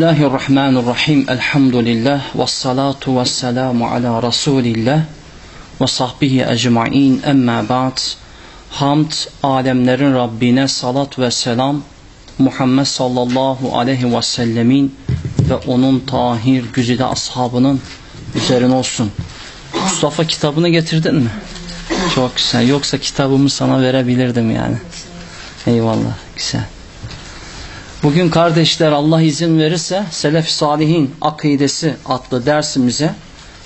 Bismillahirrahmanirrahim. Elhamdülillah. Ve salatu ve selamu ala Resulillah ve sahbihi ecma'in. Emma ba'd. Hamd, alemlerin Rabbine salat ve selam Muhammed sallallahu aleyhi ve sellemin ve onun tahir güzide ashabının üzerine olsun. Mustafa kitabını getirdin mi? Çok güzel. Yoksa kitabımı sana verebilirdim yani. Eyvallah. Güzel. Bugün kardeşler Allah izin verirse Selef Salihin Akidesi adlı dersimize,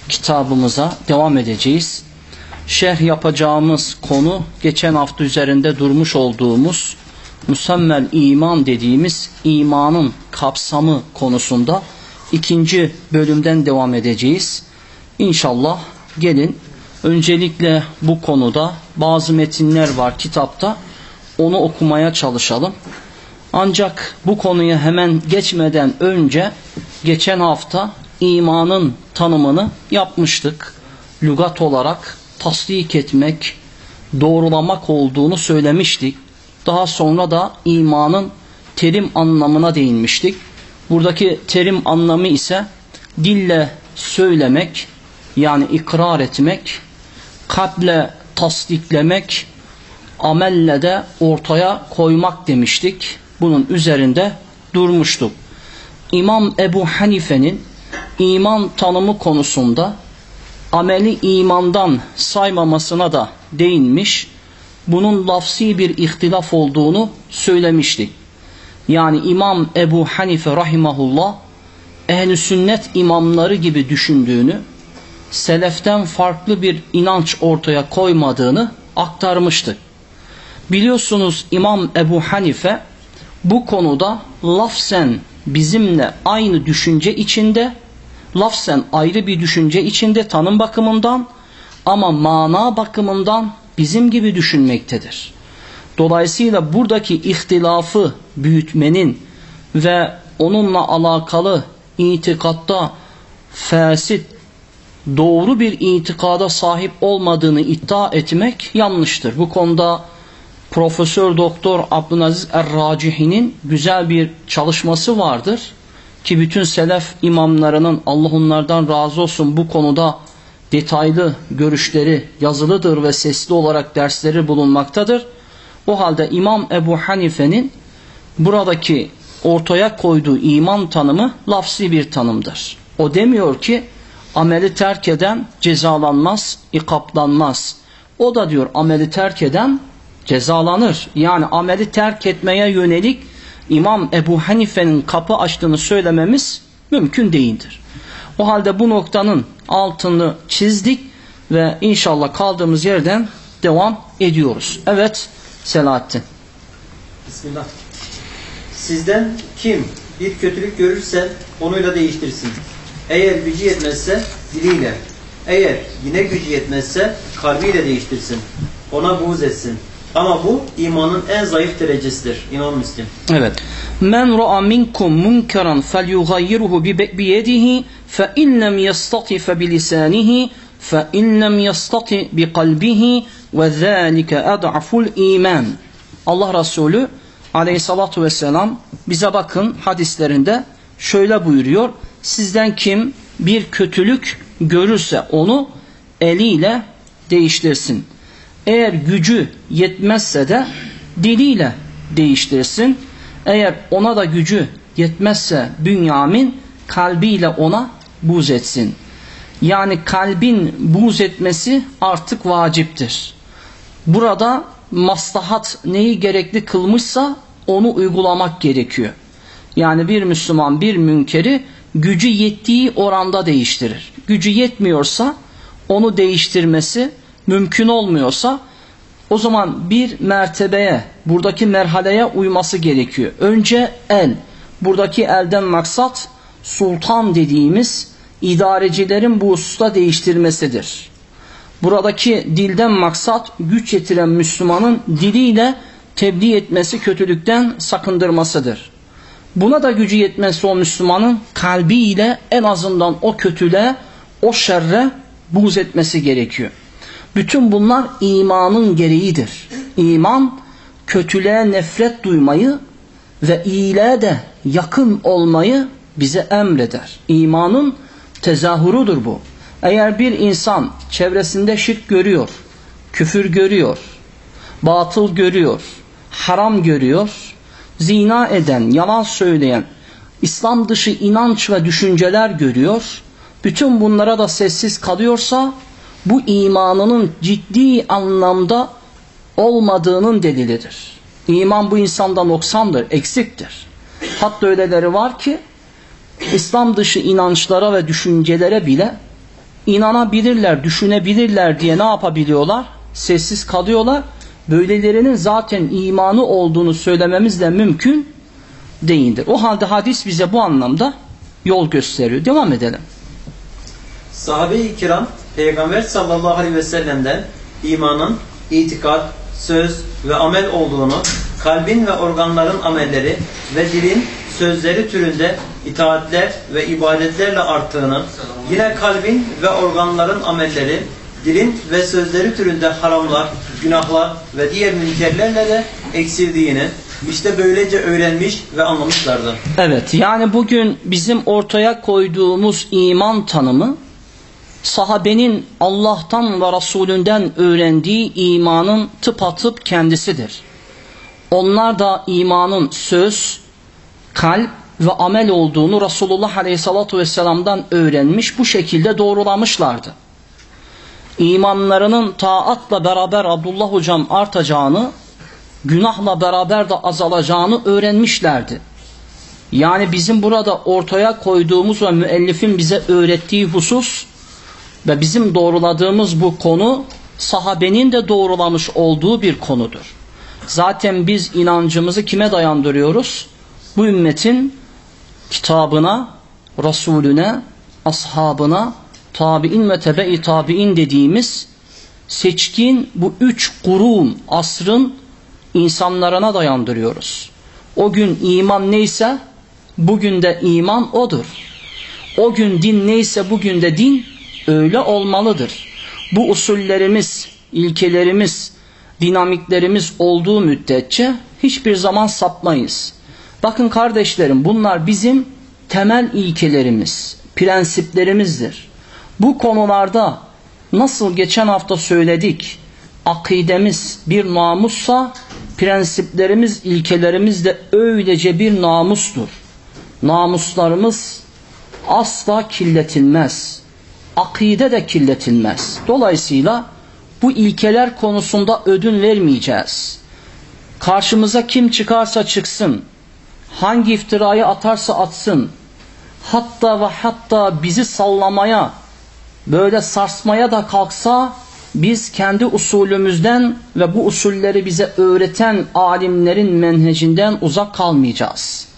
kitabımıza devam edeceğiz. Şerh yapacağımız konu geçen hafta üzerinde durmuş olduğumuz Musemmel iman dediğimiz imanın kapsamı konusunda ikinci bölümden devam edeceğiz. İnşallah gelin öncelikle bu konuda bazı metinler var kitapta onu okumaya çalışalım. Ancak bu konuya hemen geçmeden önce geçen hafta imanın tanımını yapmıştık. Lügat olarak tasdik etmek, doğrulamak olduğunu söylemiştik. Daha sonra da imanın terim anlamına değinmiştik. Buradaki terim anlamı ise dille söylemek yani ikrar etmek, kalple tasdiklemek, amelle de ortaya koymak demiştik bunun üzerinde durmuştuk. İmam Ebu Hanife'nin iman tanımı konusunda ameli imandan saymamasına da değinmiş. Bunun lafsi bir ihtilaf olduğunu söylemiştik. Yani İmam Ebu Hanife rahimahullah ehli sünnet imamları gibi düşündüğünü, seleften farklı bir inanç ortaya koymadığını aktarmıştık. Biliyorsunuz İmam Ebu Hanife bu konuda lafzen bizimle aynı düşünce içinde, lafzen ayrı bir düşünce içinde tanım bakımından ama mana bakımından bizim gibi düşünmektedir. Dolayısıyla buradaki ihtilafı büyütmenin ve onunla alakalı itikatta fasit, doğru bir itikada sahip olmadığını iddia etmek yanlıştır. Bu konuda Profesör Doktor Abdülaziz Er-Racihi'nin güzel bir çalışması vardır. Ki bütün selef imamlarının Allah onlardan razı olsun bu konuda detaylı görüşleri yazılıdır ve sesli olarak dersleri bulunmaktadır. O halde İmam Ebu Hanife'nin buradaki ortaya koyduğu iman tanımı lafsi bir tanımdır. O demiyor ki ameli terk eden cezalanmaz, ikaplanmaz. O da diyor ameli terk eden cezalanır. Yani ameli terk etmeye yönelik İmam Ebu Hanife'nin kapı açtığını söylememiz mümkün değildir. O halde bu noktanın altını çizdik ve inşallah kaldığımız yerden devam ediyoruz. Evet Selahattin. Bismillah. Sizden kim bir kötülük görürse onuyla değiştirsin. Eğer gücü yetmezse diliyle. Eğer yine gücü yetmezse kalbiyle değiştirsin. Ona buğz etsin. Ama bu imanın en zayıf derecesidir. İmam Müslim. Evet. Men ra'a minkum munkaran felyughayyirhu bi yedihi fe in lem yastati fe bi lisanihi fe in lem yastati bi kalbihi ve zâlike ad'aful iman. Allah Resulü aleyhissalatu vesselam bize bakın hadislerinde şöyle buyuruyor. Sizden kim bir kötülük görürse onu eliyle değiştirsin. Eğer gücü yetmezse de diliyle değiştirsin. Eğer ona da gücü yetmezse Bünyamin kalbiyle ona buz etsin. Yani kalbin buz etmesi artık vaciptir. Burada maslahat neyi gerekli kılmışsa onu uygulamak gerekiyor. Yani bir Müslüman bir münkeri gücü yettiği oranda değiştirir. Gücü yetmiyorsa onu değiştirmesi mümkün olmuyorsa o zaman bir mertebeye, buradaki merhaleye uyması gerekiyor. Önce el. Buradaki elden maksat sultan dediğimiz idarecilerin bu hususta değiştirmesidir. Buradaki dilden maksat güç yetiren Müslümanın diliyle tebliğ etmesi, kötülükten sakındırmasıdır. Buna da gücü yetmezse o Müslümanın kalbiyle en azından o kötüle, o şerre buğz etmesi gerekiyor. Bütün bunlar imanın gereğidir. İman kötülüğe nefret duymayı ve iyiliğe de yakın olmayı bize emreder. İmanın tezahürüdür bu. Eğer bir insan çevresinde şirk görüyor, küfür görüyor, batıl görüyor, haram görüyor, zina eden, yalan söyleyen, İslam dışı inanç ve düşünceler görüyor, bütün bunlara da sessiz kalıyorsa bu imanının ciddi anlamda olmadığının delilidir. İman bu insanda noksandır, eksiktir. Hatta öyleleri var ki İslam dışı inançlara ve düşüncelere bile inanabilirler, düşünebilirler diye ne yapabiliyorlar? Sessiz kalıyorlar. Böylelerinin zaten imanı olduğunu söylememiz de mümkün değildir. O halde hadis bize bu anlamda yol gösteriyor. Devam edelim. Sahabe-i kiram Peygamber sallallahu aleyhi ve sellem'den imanın itikat, söz ve amel olduğunu, kalbin ve organların amelleri ve dilin sözleri türünde itaatler ve ibadetlerle arttığını, yine kalbin ve organların amelleri, dilin ve sözleri türünde haramlar, günahlar ve diğer münkerlerle de eksildiğini, işte böylece öğrenmiş ve anlamışlardı. Evet yani bugün bizim ortaya koyduğumuz iman tanımı sahabenin Allah'tan ve Resulünden öğrendiği imanın tıpatıp kendisidir. Onlar da imanın söz, kalp ve amel olduğunu Resulullah Aleyhisselatü Vesselam'dan öğrenmiş, bu şekilde doğrulamışlardı. İmanlarının taatla beraber Abdullah Hocam artacağını, günahla beraber de azalacağını öğrenmişlerdi. Yani bizim burada ortaya koyduğumuz ve müellifin bize öğrettiği husus ve bizim doğruladığımız bu konu sahabenin de doğrulamış olduğu bir konudur. Zaten biz inancımızı kime dayandırıyoruz? Bu ümmetin kitabına, Resulüne, ashabına, tabi'in ve tebe-i tabi'in dediğimiz seçkin bu üç kurun, asrın insanlarına dayandırıyoruz. O gün iman neyse bugün de iman odur. O gün din neyse bugün de din öyle olmalıdır. Bu usullerimiz, ilkelerimiz, dinamiklerimiz olduğu müddetçe hiçbir zaman sapmayız. Bakın kardeşlerim bunlar bizim temel ilkelerimiz, prensiplerimizdir. Bu konularda nasıl geçen hafta söyledik, akidemiz bir namussa, prensiplerimiz, ilkelerimiz de öylece bir namustur. Namuslarımız asla kirletilmez. Akide de kirletilmez. Dolayısıyla bu ilkeler konusunda ödün vermeyeceğiz. Karşımıza kim çıkarsa çıksın, hangi iftirayı atarsa atsın, hatta ve hatta bizi sallamaya, böyle sarsmaya da kalksa, biz kendi usulümüzden ve bu usulleri bize öğreten alimlerin menhecinden uzak kalmayacağız.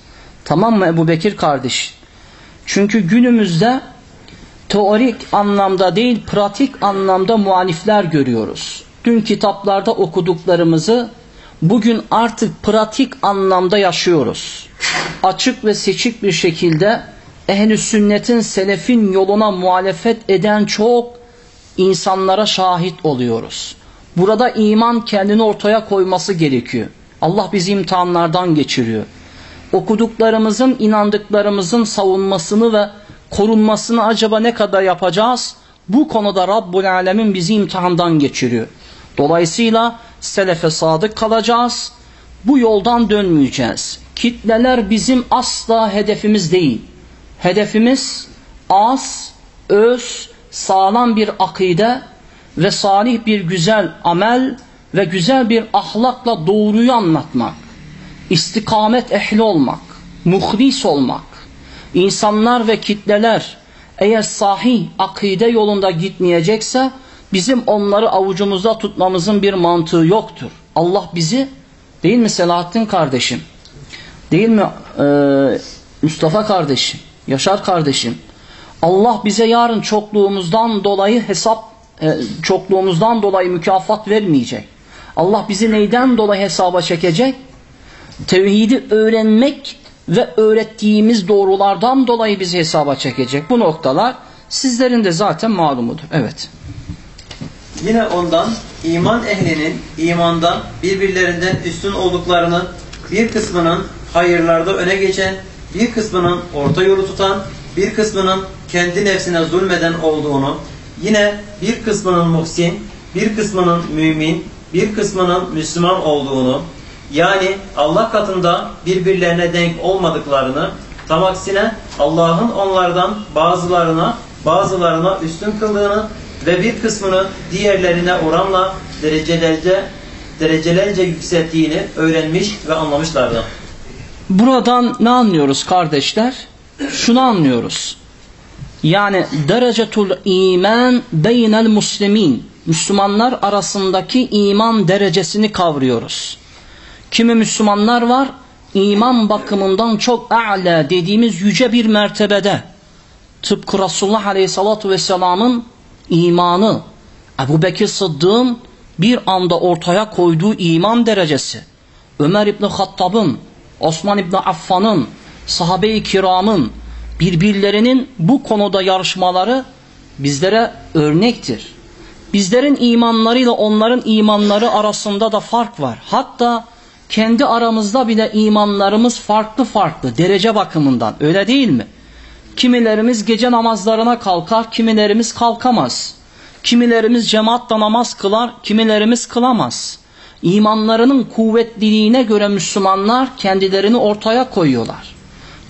Tamam mı Ebu Bekir kardeş? Çünkü günümüzde teorik anlamda değil pratik anlamda muhalifler görüyoruz. Dün kitaplarda okuduklarımızı bugün artık pratik anlamda yaşıyoruz. Açık ve seçik bir şekilde ehl sünnetin selefin yoluna muhalefet eden çok insanlara şahit oluyoruz. Burada iman kendini ortaya koyması gerekiyor. Allah bizi imtihanlardan geçiriyor. Okuduklarımızın, inandıklarımızın savunmasını ve korunmasını acaba ne kadar yapacağız? Bu konuda Rabbul Alemin bizi imtihandan geçiriyor. Dolayısıyla selefe sadık kalacağız. Bu yoldan dönmeyeceğiz. Kitleler bizim asla hedefimiz değil. Hedefimiz az, öz, sağlam bir akide ve salih bir güzel amel ve güzel bir ahlakla doğruyu anlatmak. İstikamet ehli olmak, muhlis olmak. İnsanlar ve kitleler eğer sahih akide yolunda gitmeyecekse bizim onları avucumuzda tutmamızın bir mantığı yoktur. Allah bizi değil mi Selahattin kardeşim? Değil mi e, Mustafa kardeşim? Yaşar kardeşim? Allah bize yarın çokluğumuzdan dolayı hesap e, çokluğumuzdan dolayı mükafat vermeyecek. Allah bizi neyden dolayı hesaba çekecek? Tevhidi öğrenmek ve öğrettiğimiz doğrulardan dolayı bizi hesaba çekecek. Bu noktalar sizlerin de zaten malumudur. Evet. Yine ondan iman ehlinin imandan birbirlerinden üstün olduklarını bir kısmının hayırlarda öne geçen bir kısmının orta yolu tutan, bir kısmının kendi nefsine zulmeden olduğunu, yine bir kısmının muhsin, bir kısmının mümin, bir kısmının Müslüman olduğunu, yani Allah katında birbirlerine denk olmadıklarını, tam aksine Allah'ın onlardan bazılarına bazılarına üstün kıldığını ve bir kısmını diğerlerine oranla derecelerce derecelerce yükselttiğini öğrenmiş ve anlamışlardı. Buradan ne anlıyoruz kardeşler? Şunu anlıyoruz. Yani derecetul iman beynel muslimin. Müslümanlar arasındaki iman derecesini kavruyoruz. Kimi Müslümanlar var iman bakımından çok a'la dediğimiz yüce bir mertebede. Tıpkı Resulullah Aleyhisselatü Vesselam'ın imanı, Ebu Bekir Sıddık'ın bir anda ortaya koyduğu iman derecesi, Ömer İbni Hattab'ın, Osman İbni Affan'ın, sahabe-i kiramın birbirlerinin bu konuda yarışmaları bizlere örnektir. Bizlerin imanlarıyla onların imanları arasında da fark var. Hatta kendi aramızda bile imanlarımız farklı farklı derece bakımından öyle değil mi? Kimilerimiz gece namazlarına kalkar, kimilerimiz kalkamaz. Kimilerimiz cemaatle namaz kılar, kimilerimiz kılamaz. İmanlarının kuvvetliliğine göre Müslümanlar kendilerini ortaya koyuyorlar.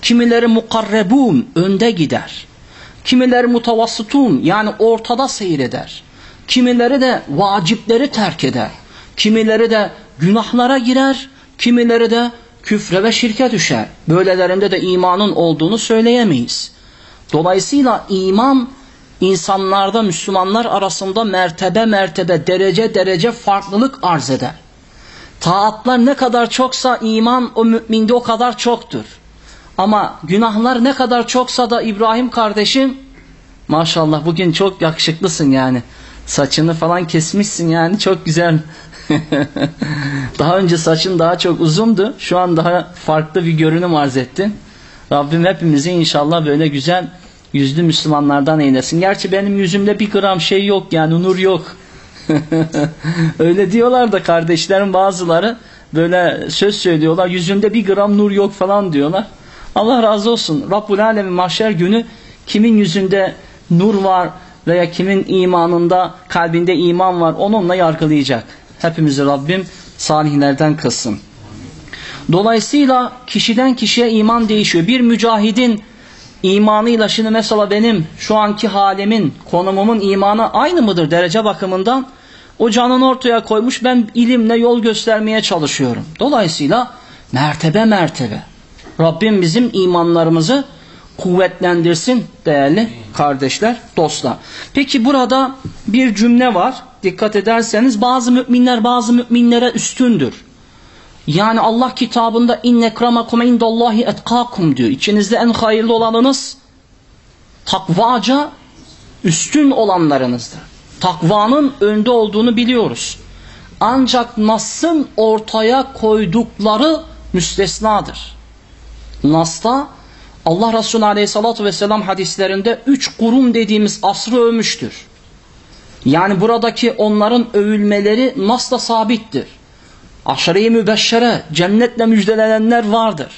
Kimileri mukarrebun, önde gider. Kimileri mutavassıtun, yani ortada seyreder. Kimileri de vacipleri terk eder. Kimileri de günahlara girer, kimileri de küfre ve şirke düşer. Böylelerinde de imanın olduğunu söyleyemeyiz. Dolayısıyla iman insanlarda Müslümanlar arasında mertebe mertebe derece derece farklılık arz eder. Taatlar ne kadar çoksa iman o müminde o kadar çoktur. Ama günahlar ne kadar çoksa da İbrahim kardeşim maşallah bugün çok yakışıklısın yani. Saçını falan kesmişsin yani çok güzel. daha önce saçın daha çok uzundu. Şu an daha farklı bir görünüm arz ettin. Rabbim hepimizi inşallah böyle güzel yüzlü Müslümanlardan eylesin. Gerçi benim yüzümde bir gram şey yok yani nur yok. Öyle diyorlar da kardeşlerim bazıları böyle söz söylüyorlar. Yüzünde bir gram nur yok falan diyorlar. Allah razı olsun. Rabbul Alemin mahşer günü kimin yüzünde nur var veya kimin imanında kalbinde iman var onunla yargılayacak. Hepimizi Rabbim salihlerden kılsın. Dolayısıyla kişiden kişiye iman değişiyor. Bir mücahidin imanıyla şimdi mesela benim şu anki halimin, konumumun imanı aynı mıdır derece bakımından? O canını ortaya koymuş ben ilimle yol göstermeye çalışıyorum. Dolayısıyla mertebe mertebe. Rabbim bizim imanlarımızı kuvvetlendirsin değerli kardeşler, dostlar. Peki burada bir cümle var. Dikkat ederseniz bazı müminler bazı müminlere üstündür. Yani Allah kitabında inne ekramakum indallahi etkakum diyor. İçinizde en hayırlı olanınız takvaca üstün olanlarınızdır. Takvanın önde olduğunu biliyoruz. Ancak Nas'ın ortaya koydukları müstesnadır. Nas'ta Allah Resulü Aleyhisselatü Vesselam hadislerinde üç kurum dediğimiz asrı övmüştür. Yani buradaki onların övülmeleri Nas'ta sabittir. Aşere-i mübeşşere, cennetle müjdelenenler vardır.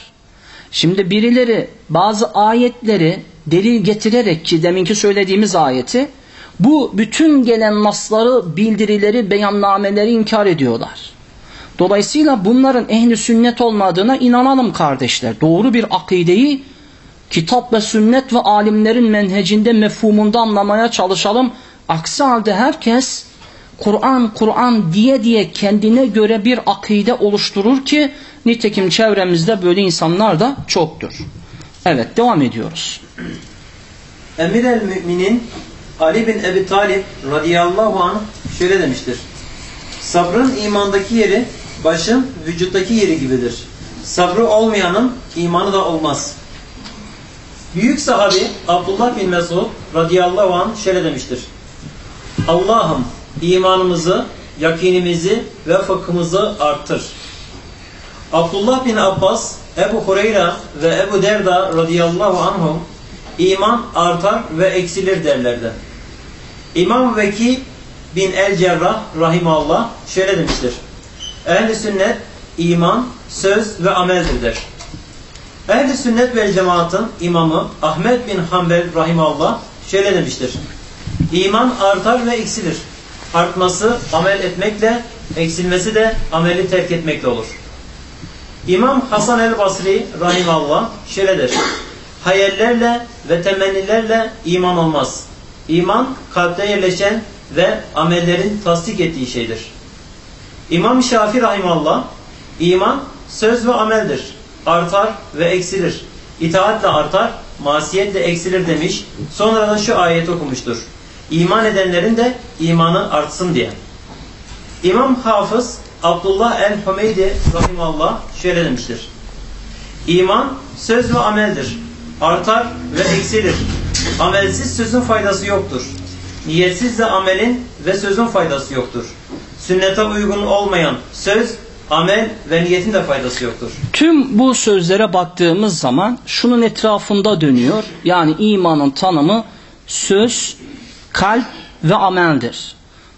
Şimdi birileri bazı ayetleri delil getirerek ki deminki söylediğimiz ayeti bu bütün gelen nasları, bildirileri, beyannameleri inkar ediyorlar. Dolayısıyla bunların ehli sünnet olmadığına inanalım kardeşler. Doğru bir akideyi kitap ve sünnet ve alimlerin menhecinde mefhumunda anlamaya çalışalım. Aksi halde herkes Kur'an Kur'an diye diye kendine göre bir akide oluşturur ki nitekim çevremizde böyle insanlar da çoktur. Evet devam ediyoruz. Emir el müminin Ali bin Ebi Talib radıyallahu anh şöyle demiştir. Sabrın imandaki yeri başın vücuttaki yeri gibidir. Sabrı olmayanın imanı da olmaz. Büyük sahabi Abdullah bin Mesud radıyallahu anh şöyle demiştir. Allah'ım imanımızı, yakinimizi ve fıkhımızı arttır. Abdullah bin Abbas, Ebu Hureyre ve Ebu Derda radıyallahu anhum iman artar ve eksilir derlerdi. İmam Veki bin El Cerrah rahimallah şöyle demiştir. Ehli sünnet iman, söz ve ameldir der. Ehl-i sünnet ve cemaatın imamı Ahmet bin Hanbel rahimallah şöyle demiştir. İman artar ve eksilir. Artması amel etmekle, eksilmesi de ameli terk etmekle olur. İmam Hasan el Basri rahimallah şöyle der. Hayallerle ve temennilerle iman olmaz. İman kalpte yerleşen ve amellerin tasdik ettiği şeydir. İmam Şafi rahimallah iman söz ve ameldir. Artar ve eksilir. İtaatle artar, masiyetle eksilir demiş. Sonra da şu ayet okumuştur. İman edenlerin de imanı artsın diye. İmam Hafız Abdullah el-Hümeydi rahimallah şöyle demiştir. İman söz ve ameldir. Artar ve eksilir. Amelsiz sözün faydası yoktur. Niyetsiz de amelin ve sözün faydası yoktur. Sünnete uygun olmayan söz, amel ve niyetin de faydası yoktur. Tüm bu sözlere baktığımız zaman şunun etrafında dönüyor. Yani imanın tanımı söz, kalp ve ameldir.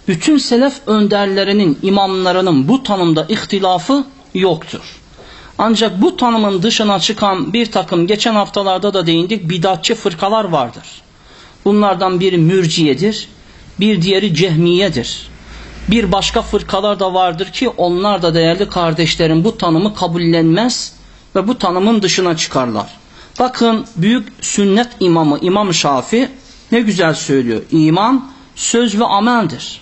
Bütün selef önderlerinin, imamlarının bu tanımda ihtilafı yoktur. Ancak bu tanımın dışına çıkan bir takım geçen haftalarda da değindik bidatçı fırkalar vardır. Bunlardan biri mürciyedir, bir diğeri cehmiyedir. Bir başka fırkalar da vardır ki onlar da değerli kardeşlerim bu tanımı kabullenmez ve bu tanımın dışına çıkarlar. Bakın büyük sünnet imamı İmam Şafi ne güzel söylüyor. İman söz ve ameldir.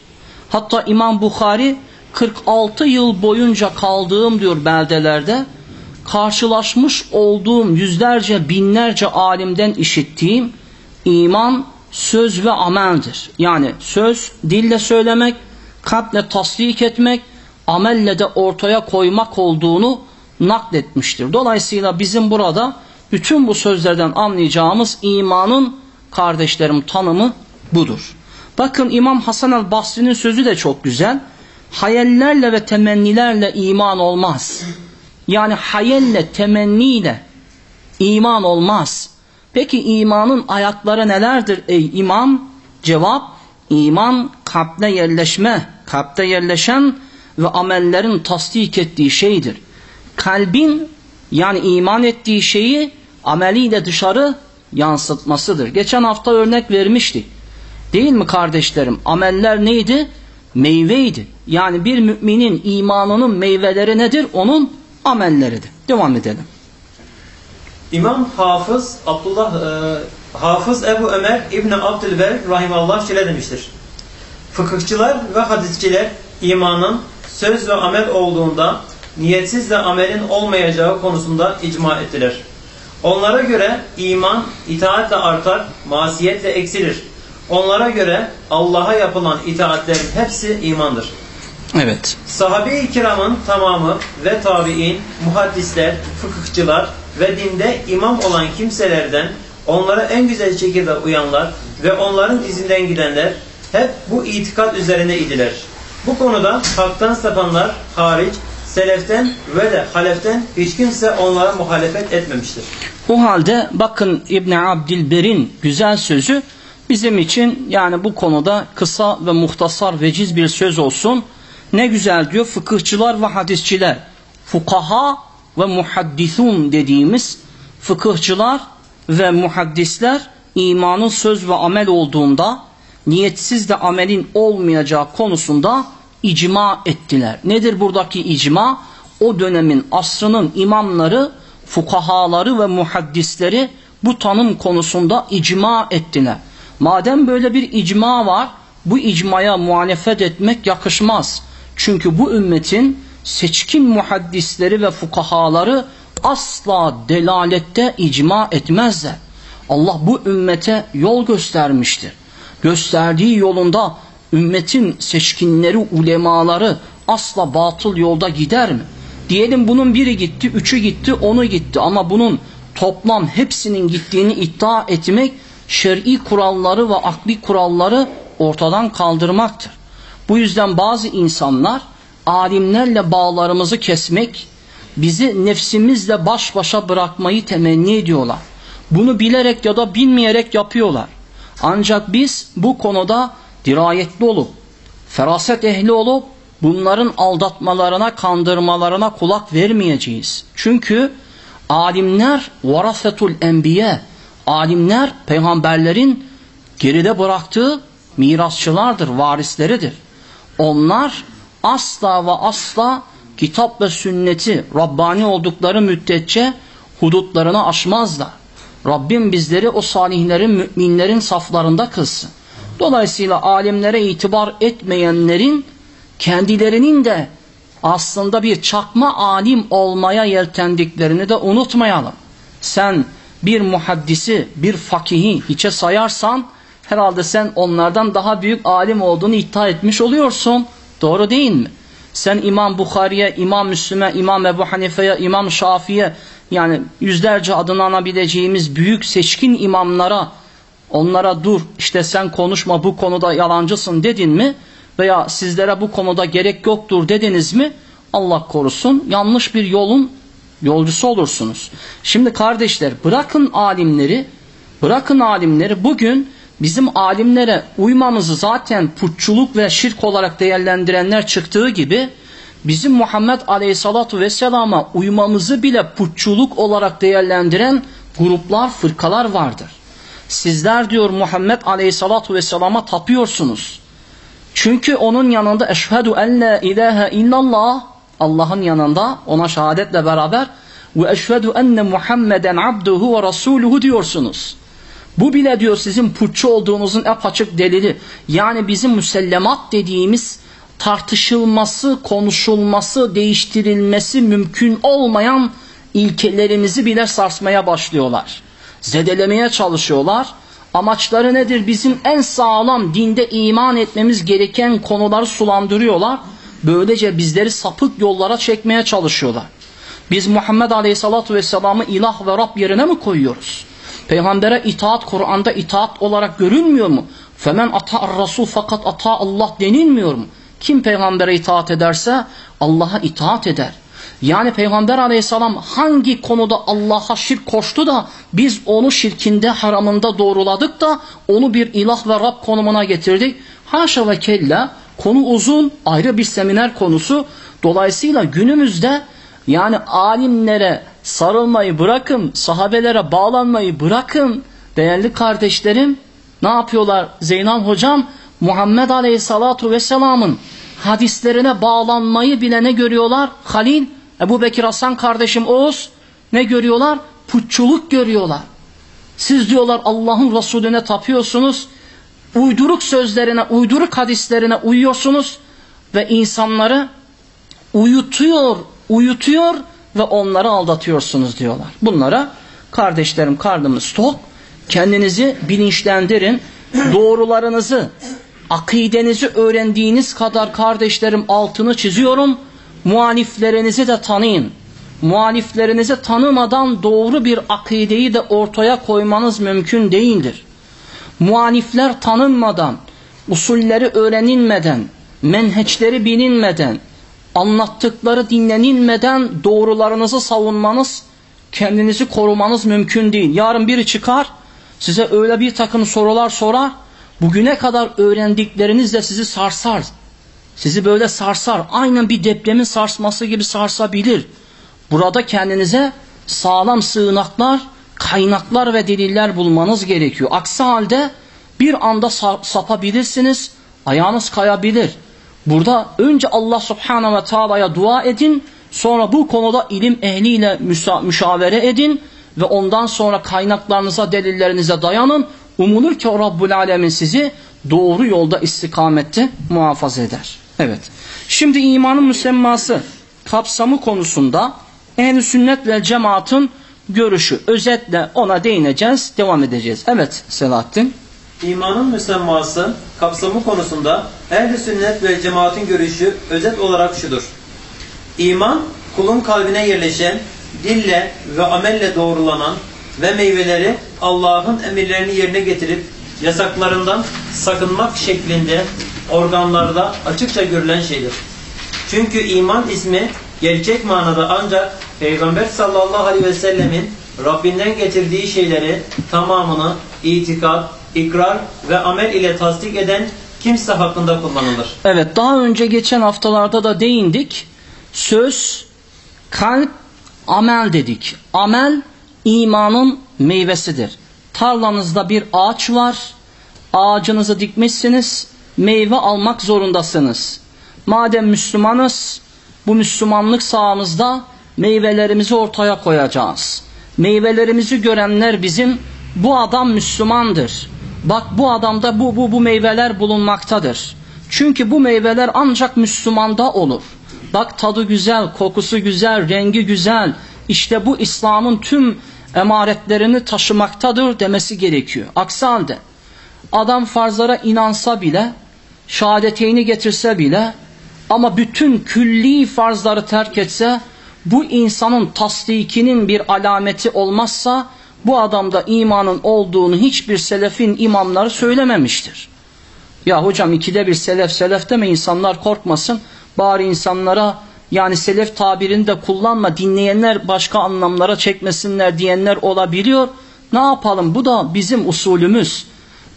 Hatta İmam Bukhari 46 yıl boyunca kaldığım diyor beldelerde karşılaşmış olduğum yüzlerce binlerce alimden işittiğim iman söz ve ameldir. Yani söz dille söylemek, kalple tasdik etmek, amelle de ortaya koymak olduğunu nakletmiştir. Dolayısıyla bizim burada bütün bu sözlerden anlayacağımız imanın kardeşlerim tanımı budur. Bakın İmam Hasan el Basri'nin sözü de çok güzel. Hayallerle ve temennilerle iman olmaz. Yani hayalle, temenniyle iman olmaz. Peki imanın ayakları nelerdir ey imam? Cevap, iman kalpte yerleşme, kalpte yerleşen ve amellerin tasdik ettiği şeydir. Kalbin yani iman ettiği şeyi ameliyle dışarı yansıtmasıdır. Geçen hafta örnek vermiştik. Değil mi kardeşlerim? Ameller neydi? Meyveydi. Yani bir müminin imanının meyveleri nedir? Onun amelleridir. Devam edelim. İmam Hafız Abdullah e, Hafız Ebu Ömer İbni Abdülber Rahimallah şöyle demiştir. Fıkıhçılar ve hadisçiler imanın söz ve amel olduğunda niyetsiz de amelin olmayacağı konusunda icma ettiler. Onlara göre iman itaatle artar, masiyetle eksilir. Onlara göre Allah'a yapılan itaatlerin hepsi imandır. Evet. Sahabe-i kiramın tamamı ve tabi'in, muhaddisler, fıkıhçılar ve dinde imam olan kimselerden onlara en güzel şekilde uyanlar ve onların izinden gidenler hep bu itikat üzerine idiler. Bu konuda haktan sapanlar hariç seleften ve de haleften hiç kimse onlara muhalefet etmemiştir. O halde bakın İbn Abdilber'in güzel sözü bizim için yani bu konuda kısa ve muhtasar veciz bir söz olsun. Ne güzel diyor fıkıhçılar ve hadisçiler, fukaha ve muhaddisun dediğimiz fıkıhçılar ve muhaddisler imanın söz ve amel olduğunda niyetsiz de amelin olmayacağı konusunda icma ettiler. Nedir buradaki icma? O dönemin asrının imamları, fukahaları ve muhaddisleri bu tanım konusunda icma ettiler. Madem böyle bir icma var, bu icmaya muhalefet etmek yakışmaz. Çünkü bu ümmetin seçkin muhaddisleri ve fukahaları asla delalette icma etmezler. Allah bu ümmete yol göstermiştir. Gösterdiği yolunda ümmetin seçkinleri, ulemaları asla batıl yolda gider mi? Diyelim bunun biri gitti, üçü gitti, onu gitti ama bunun toplam hepsinin gittiğini iddia etmek şer'i kuralları ve akli kuralları ortadan kaldırmaktır. Bu yüzden bazı insanlar alimlerle bağlarımızı kesmek, bizi nefsimizle baş başa bırakmayı temenni ediyorlar. Bunu bilerek ya da bilmeyerek yapıyorlar. Ancak biz bu konuda dirayetli olup, feraset ehli olup, bunların aldatmalarına, kandırmalarına kulak vermeyeceğiz. Çünkü Alimler varasetul enbiye. Alimler peygamberlerin geride bıraktığı mirasçılardır, varisleridir. Onlar asla ve asla kitap ve sünneti Rabbani oldukları müddetçe hudutlarını aşmazlar. Rabbim bizleri o salihlerin, müminlerin saflarında kılsın. Dolayısıyla alimlere itibar etmeyenlerin kendilerinin de aslında bir çakma alim olmaya yeltendiklerini de unutmayalım. Sen bir muhaddisi, bir fakihi hiçe sayarsan herhalde sen onlardan daha büyük alim olduğunu iddia etmiş oluyorsun. Doğru değil mi? Sen İmam Bukhari'ye, İmam Müslüm'e, İmam Ebu Hanife'ye, İmam Şafi'ye yani yüzlerce adını anabileceğimiz büyük seçkin imamlara onlara dur işte sen konuşma bu konuda yalancısın dedin mi veya sizlere bu konuda gerek yoktur dediniz mi Allah korusun yanlış bir yolun yolcusu olursunuz. Şimdi kardeşler bırakın alimleri bırakın alimleri bugün bizim alimlere uymamızı zaten putçuluk ve şirk olarak değerlendirenler çıktığı gibi bizim Muhammed Aleyhissalatu Vesselam'a uymamızı bile putçuluk olarak değerlendiren gruplar, fırkalar vardır. Sizler diyor Muhammed Aleyhissalatu Vesselam'a tapıyorsunuz. Çünkü onun yanında eşhedü en la ilahe illallah Allah'ın yanında ona şehadetle beraber ve eşhedü enne Muhammeden abduhu ve rasuluhu diyorsunuz. Bu bile diyor sizin putçu olduğunuzun apaçık delili. Yani bizim müsellemat dediğimiz tartışılması, konuşulması, değiştirilmesi mümkün olmayan ilkelerimizi bile sarsmaya başlıyorlar. Zedelemeye çalışıyorlar. Amaçları nedir? Bizim en sağlam dinde iman etmemiz gereken konuları sulandırıyorlar. Böylece bizleri sapık yollara çekmeye çalışıyorlar. Biz Muhammed Aleyhisselatü Vesselam'ı ilah ve Rab yerine mi koyuyoruz? Peygambere itaat Kur'an'da itaat olarak görünmüyor mu? Femen ata'ar rasul fakat ata Allah denilmiyor mu? Kim peygambere itaat ederse Allah'a itaat eder. Yani Peygamber aleyhisselam hangi konuda Allah'a şirk koştu da biz onu şirkinde haramında doğruladık da onu bir ilah ve Rab konumuna getirdik. Haşa ve kella konu uzun ayrı bir seminer konusu. Dolayısıyla günümüzde yani alimlere sarılmayı bırakın, sahabelere bağlanmayı bırakın. Değerli kardeşlerim ne yapıyorlar Zeynal hocam? Muhammed Aleyhissalatu Vesselam'ın hadislerine bağlanmayı bile ne görüyorlar? Halil, Ebu Bekir Hasan kardeşim Oğuz ne görüyorlar? Putçuluk görüyorlar. Siz diyorlar Allah'ın Resulüne tapıyorsunuz. Uyduruk sözlerine, uyduruk hadislerine uyuyorsunuz ve insanları uyutuyor, uyutuyor ve onları aldatıyorsunuz diyorlar. Bunlara kardeşlerim kardımız stok, kendinizi bilinçlendirin, doğrularınızı, akidenizi öğrendiğiniz kadar kardeşlerim altını çiziyorum, muhaliflerinizi de tanıyın. Muhaliflerinizi tanımadan doğru bir akideyi de ortaya koymanız mümkün değildir. Muhalifler tanınmadan, usulleri öğrenilmeden, menheçleri bilinmeden, anlattıkları dinlenilmeden doğrularınızı savunmanız, kendinizi korumanız mümkün değil. Yarın biri çıkar, size öyle bir takım sorular sorar, bugüne kadar öğrendikleriniz de sizi sarsar. Sizi böyle sarsar. Aynen bir depremin sarsması gibi sarsabilir. Burada kendinize sağlam sığınaklar, kaynaklar ve deliller bulmanız gerekiyor. Aksi halde bir anda sapabilirsiniz, ayağınız kayabilir. Burada önce Allah subhanahu ve taala'ya dua edin, sonra bu konuda ilim ehliyle müşavere edin ve ondan sonra kaynaklarınıza, delillerinize dayanın. Umulur ki o Rabbul Alemin sizi doğru yolda istikamette muhafaza eder. Evet. Şimdi imanın müsemması kapsamı konusunda ehl sünnet ve cemaatın görüşü. Özetle ona değineceğiz, devam edeceğiz. Evet Selahattin. İmanın müsemması kapsamı konusunda ehl sünnet ve cemaatin görüşü özet olarak şudur. İman kulun kalbine yerleşen, dille ve amelle doğrulanan ve meyveleri Allah'ın emirlerini yerine getirip yasaklarından sakınmak şeklinde organlarda açıkça görülen şeydir. Çünkü iman ismi gerçek manada ancak Peygamber sallallahu aleyhi ve sellemin Rabbinden getirdiği şeyleri tamamını itikat, ikrar ve amel ile tasdik eden kimse hakkında kullanılır. Evet daha önce geçen haftalarda da değindik. Söz, kalp, amel dedik. Amel imanın meyvesidir. Tarlanızda bir ağaç var. Ağacınızı dikmişsiniz. Meyve almak zorundasınız. Madem Müslümanız bu Müslümanlık sahamızda meyvelerimizi ortaya koyacağız. Meyvelerimizi görenler bizim bu adam Müslümandır. Bak bu adamda bu bu bu meyveler bulunmaktadır. Çünkü bu meyveler ancak Müslümanda olur. Bak tadı güzel, kokusu güzel, rengi güzel. İşte bu İslam'ın tüm emaretlerini taşımaktadır demesi gerekiyor. Aksi halde adam farzlara inansa bile, şehadeteyni getirse bile ama bütün külli farzları terk etse bu insanın tasdikinin bir alameti olmazsa bu adamda imanın olduğunu hiçbir selefin imamları söylememiştir. Ya hocam ikide bir selef selef deme insanlar korkmasın. Bari insanlara yani selef tabirini de kullanma dinleyenler başka anlamlara çekmesinler diyenler olabiliyor. Ne yapalım bu da bizim usulümüz.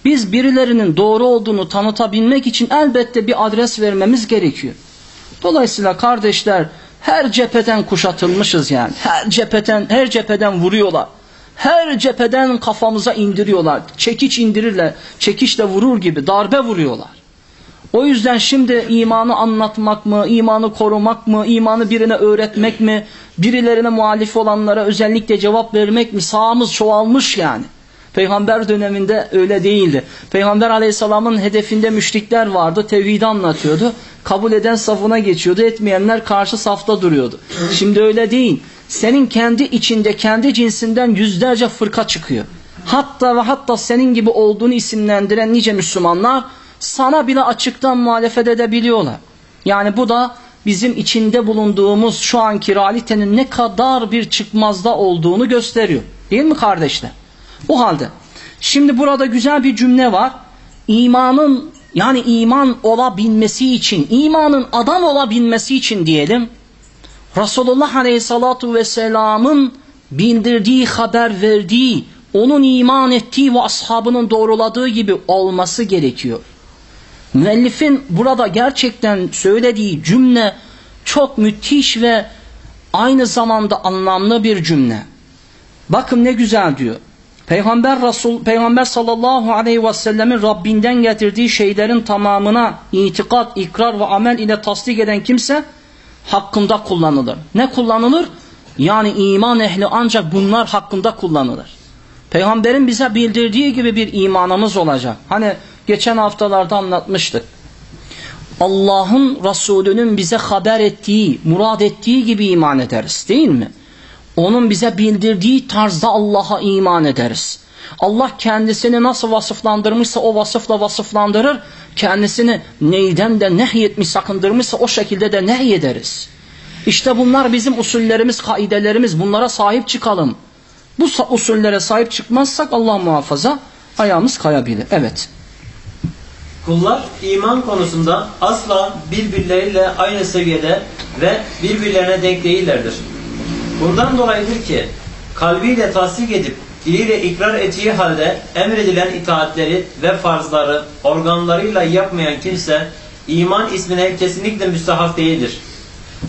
Biz birilerinin doğru olduğunu tanıtabilmek için elbette bir adres vermemiz gerekiyor. Dolayısıyla kardeşler her cepheden kuşatılmışız yani. Her cepheden her cepheden vuruyorlar. Her cepheden kafamıza indiriyorlar. Çekiç indirirler. Çekiçle vurur gibi darbe vuruyorlar. O yüzden şimdi imanı anlatmak mı, imanı korumak mı, imanı birine öğretmek mi, birilerine muhalif olanlara özellikle cevap vermek mi sahamız çoğalmış yani. Peygamber döneminde öyle değildi. Peygamber aleyhisselamın hedefinde müşrikler vardı. Tevhidi anlatıyordu. Kabul eden safına geçiyordu. Etmeyenler karşı safta duruyordu. Şimdi öyle değil. Senin kendi içinde, kendi cinsinden yüzlerce fırka çıkıyor. Hatta ve hatta senin gibi olduğunu isimlendiren nice Müslümanlar sana bile açıktan muhalefet edebiliyorlar. Yani bu da bizim içinde bulunduğumuz şu anki realitenin ne kadar bir çıkmazda olduğunu gösteriyor. Değil mi kardeşler? O halde şimdi burada güzel bir cümle var. İmanın yani iman olabilmesi için, imanın adam olabilmesi için diyelim. Resulullah Aleyhissalatu Vesselam'ın bildirdiği, haber verdiği, onun iman ettiği ve ashabının doğruladığı gibi olması gerekiyor. Müellifin burada gerçekten söylediği cümle çok müthiş ve aynı zamanda anlamlı bir cümle. Bakın ne güzel diyor. Peygamber Resul Peygamber sallallahu aleyhi ve sellemin Rabbinden getirdiği şeylerin tamamına itikat, ikrar ve amel ile tasdik eden kimse hakkında kullanılır. Ne kullanılır? Yani iman ehli ancak bunlar hakkında kullanılır. Peygamberin bize bildirdiği gibi bir imanımız olacak. Hani geçen haftalarda anlatmıştık. Allah'ın Resulü'nün bize haber ettiği, murad ettiği gibi iman ederiz değil mi? Onun bize bildirdiği tarzda Allah'a iman ederiz. Allah kendisini nasıl vasıflandırmışsa o vasıfla vasıflandırır. Kendisini neyden de nehyetmiş sakındırmışsa o şekilde de nehyederiz. İşte bunlar bizim usullerimiz, kaidelerimiz. Bunlara sahip çıkalım. Bu usullere sahip çıkmazsak Allah muhafaza ayağımız kayabilir. Evet. Kullar iman konusunda asla birbirleriyle aynı seviyede ve birbirlerine denk değillerdir. Bundan dolayıdır ki kalbiyle tasdik edip diliyle ikrar ettiği halde emredilen itaatleri ve farzları organlarıyla yapmayan kimse iman ismine kesinlikle müstahak değildir.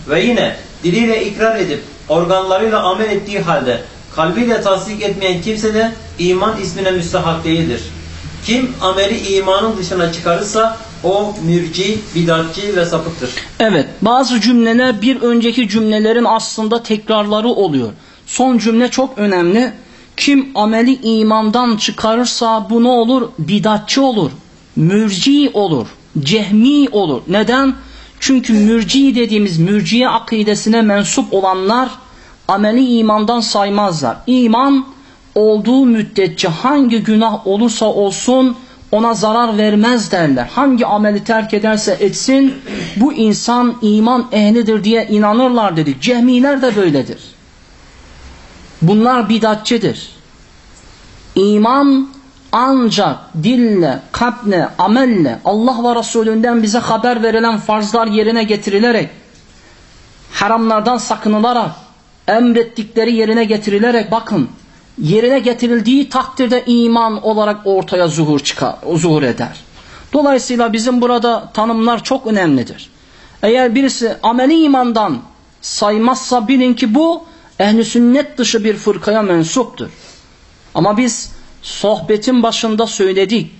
Ve yine diliyle ikrar edip organlarıyla amel ettiği halde kalbiyle tasdik etmeyen kimse de iman ismine müstahak değildir. Kim ameli imanın dışına çıkarırsa o mürci, bidatçı ve sapıktır. Evet bazı cümleler bir önceki cümlelerin aslında tekrarları oluyor. Son cümle çok önemli. Kim ameli imandan çıkarırsa bu ne olur? Bidatçı olur. Mürci olur. Cehmi olur. Neden? Çünkü mürci dediğimiz mürciye akidesine mensup olanlar ameli imandan saymazlar. İman olduğu müddetçe hangi günah olursa olsun ona zarar vermez derler. Hangi ameli terk ederse etsin bu insan iman ehlidir diye inanırlar dedik. Cehmiler de böyledir. Bunlar bidatçıdır. İman ancak dille, kalple, amelle Allah ve Resulünden bize haber verilen farzlar yerine getirilerek haramlardan sakınılarak emrettikleri yerine getirilerek bakın yerine getirildiği takdirde iman olarak ortaya zuhur çıkar, zuhur eder. Dolayısıyla bizim burada tanımlar çok önemlidir. Eğer birisi ameli imandan saymazsa bilin ki bu ehli sünnet dışı bir fırkaya mensuptur. Ama biz sohbetin başında söyledik.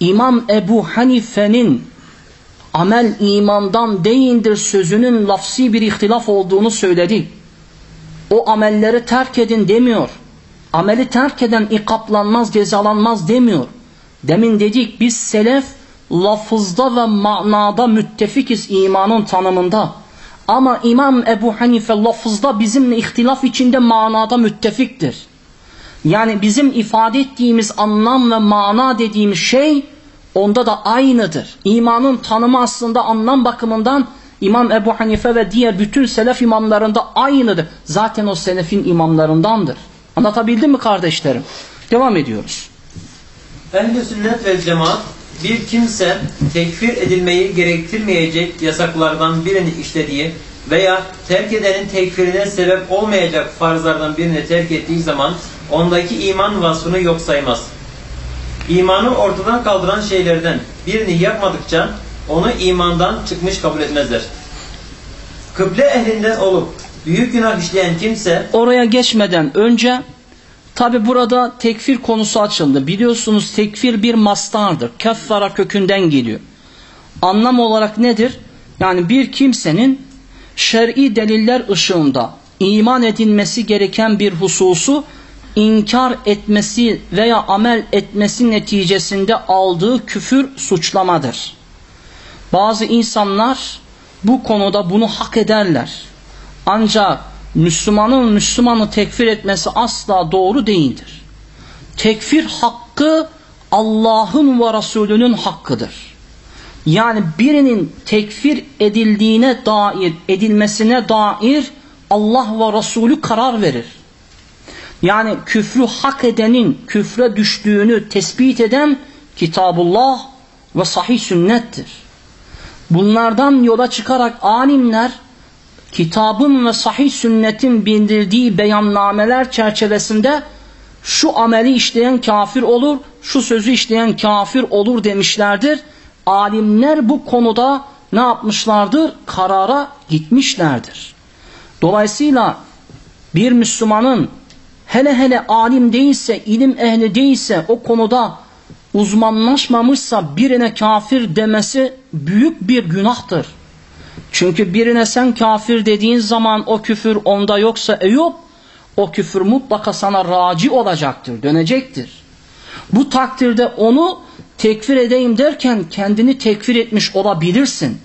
İmam Ebu Hanife'nin amel imandan değildir sözünün lafsi bir ihtilaf olduğunu söyledik. O amelleri terk edin demiyor. Ameli terk eden ikaplanmaz, cezalanmaz demiyor. Demin dedik biz selef lafızda ve manada müttefikiz imanın tanımında. Ama İmam Ebu Hanife lafızda bizimle ihtilaf içinde manada müttefiktir. Yani bizim ifade ettiğimiz anlam ve mana dediğimiz şey onda da aynıdır. İmanın tanımı aslında anlam bakımından İmam Ebu Hanife ve diğer bütün selef imamlarında aynıdır. Zaten o selefin imamlarındandır. Anlatabildim mi kardeşlerim? Devam ediyoruz. Ehl-i sünnet ve cemaat bir kimse tekfir edilmeyi gerektirmeyecek yasaklardan birini işlediği veya terk edenin tekfirine sebep olmayacak farzlardan birini terk ettiği zaman ondaki iman vasfını yok saymaz. İmanı ortadan kaldıran şeylerden birini yapmadıkça onu imandan çıkmış kabul etmezler. Kıble ehlinden olup büyük günah işleyen kimse Oraya geçmeden önce tabi burada tekfir konusu açıldı. Biliyorsunuz tekfir bir mastardır. Keffara kökünden geliyor. Anlam olarak nedir? Yani bir kimsenin şer'i deliller ışığında iman edilmesi gereken bir hususu inkar etmesi veya amel etmesi neticesinde aldığı küfür suçlamadır. Bazı insanlar bu konuda bunu hak ederler. Ancak Müslümanın Müslümanı tekfir etmesi asla doğru değildir. Tekfir hakkı Allah'ın ve Resulünün hakkıdır. Yani birinin tekfir edildiğine dair, edilmesine dair Allah ve Resulü karar verir. Yani küfrü hak edenin küfre düştüğünü tespit eden Kitabullah ve sahih sünnettir. Bunlardan yola çıkarak alimler kitabın ve sahih sünnetin bildirdiği beyannameler çerçevesinde şu ameli işleyen kafir olur, şu sözü işleyen kafir olur demişlerdir. Alimler bu konuda ne yapmışlardır? Karara gitmişlerdir. Dolayısıyla bir Müslümanın hele hele alim değilse, ilim ehli değilse o konuda uzmanlaşmamışsa birine kafir demesi büyük bir günahtır. Çünkü birine sen kafir dediğin zaman o küfür onda yoksa Eyüp o küfür mutlaka sana raci olacaktır, dönecektir. Bu takdirde onu tekfir edeyim derken kendini tekfir etmiş olabilirsin.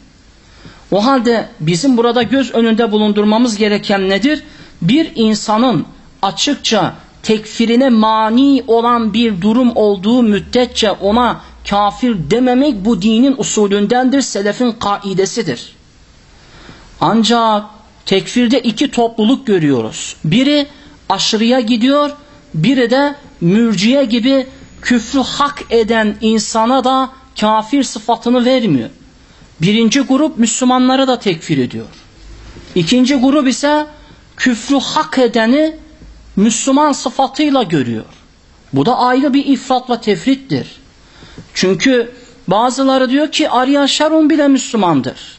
O halde bizim burada göz önünde bulundurmamız gereken nedir? Bir insanın açıkça tekfirine mani olan bir durum olduğu müddetçe ona kafir dememek bu dinin usulündendir, selefin kaidesidir. Ancak tekfirde iki topluluk görüyoruz. Biri aşırıya gidiyor, biri de mürciye gibi küfrü hak eden insana da kafir sıfatını vermiyor. Birinci grup Müslümanları da tekfir ediyor. İkinci grup ise küfrü hak edeni Müslüman sıfatıyla görüyor. Bu da ayrı bir ifrat ve tefrittir. Çünkü bazıları diyor ki Arya Sharon bile Müslümandır.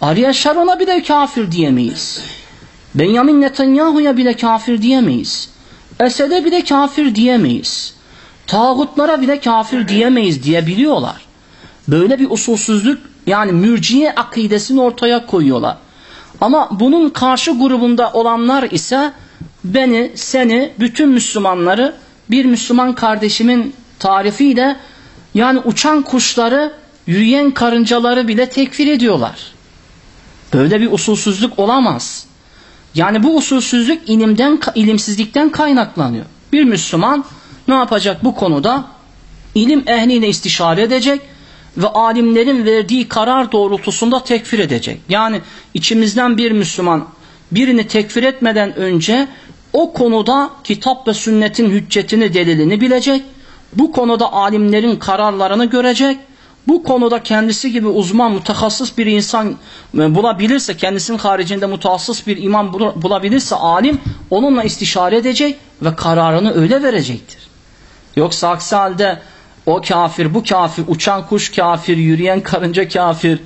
Arya Sharon'a bile kafir diyemeyiz. Benjamin Netanyahu'ya bile kafir diyemeyiz. Esed'e bile kafir diyemeyiz. Tağutlara bile kafir diyemeyiz diyebiliyorlar. Böyle bir usulsüzlük yani mürciye akidesini ortaya koyuyorlar. Ama bunun karşı grubunda olanlar ise beni, seni, bütün Müslümanları bir Müslüman kardeşimin tarifiyle yani uçan kuşları, yürüyen karıncaları bile tekfir ediyorlar. Böyle bir usulsüzlük olamaz. Yani bu usulsüzlük ilimden, ilimsizlikten kaynaklanıyor. Bir Müslüman ne yapacak bu konuda? İlim ehliyle istişare edecek ve alimlerin verdiği karar doğrultusunda tekfir edecek. Yani içimizden bir Müslüman birini tekfir etmeden önce o konuda kitap ve sünnetin hüccetini delilini bilecek. Bu konuda alimlerin kararlarını görecek. Bu konuda kendisi gibi uzman, mutahassıs bir insan e, bulabilirse, kendisinin haricinde mutahassıs bir imam bulabilirse alim onunla istişare edecek ve kararını öyle verecektir. Yoksa aksi halde o kafir, bu kafir, uçan kuş kafir, yürüyen karınca kafir,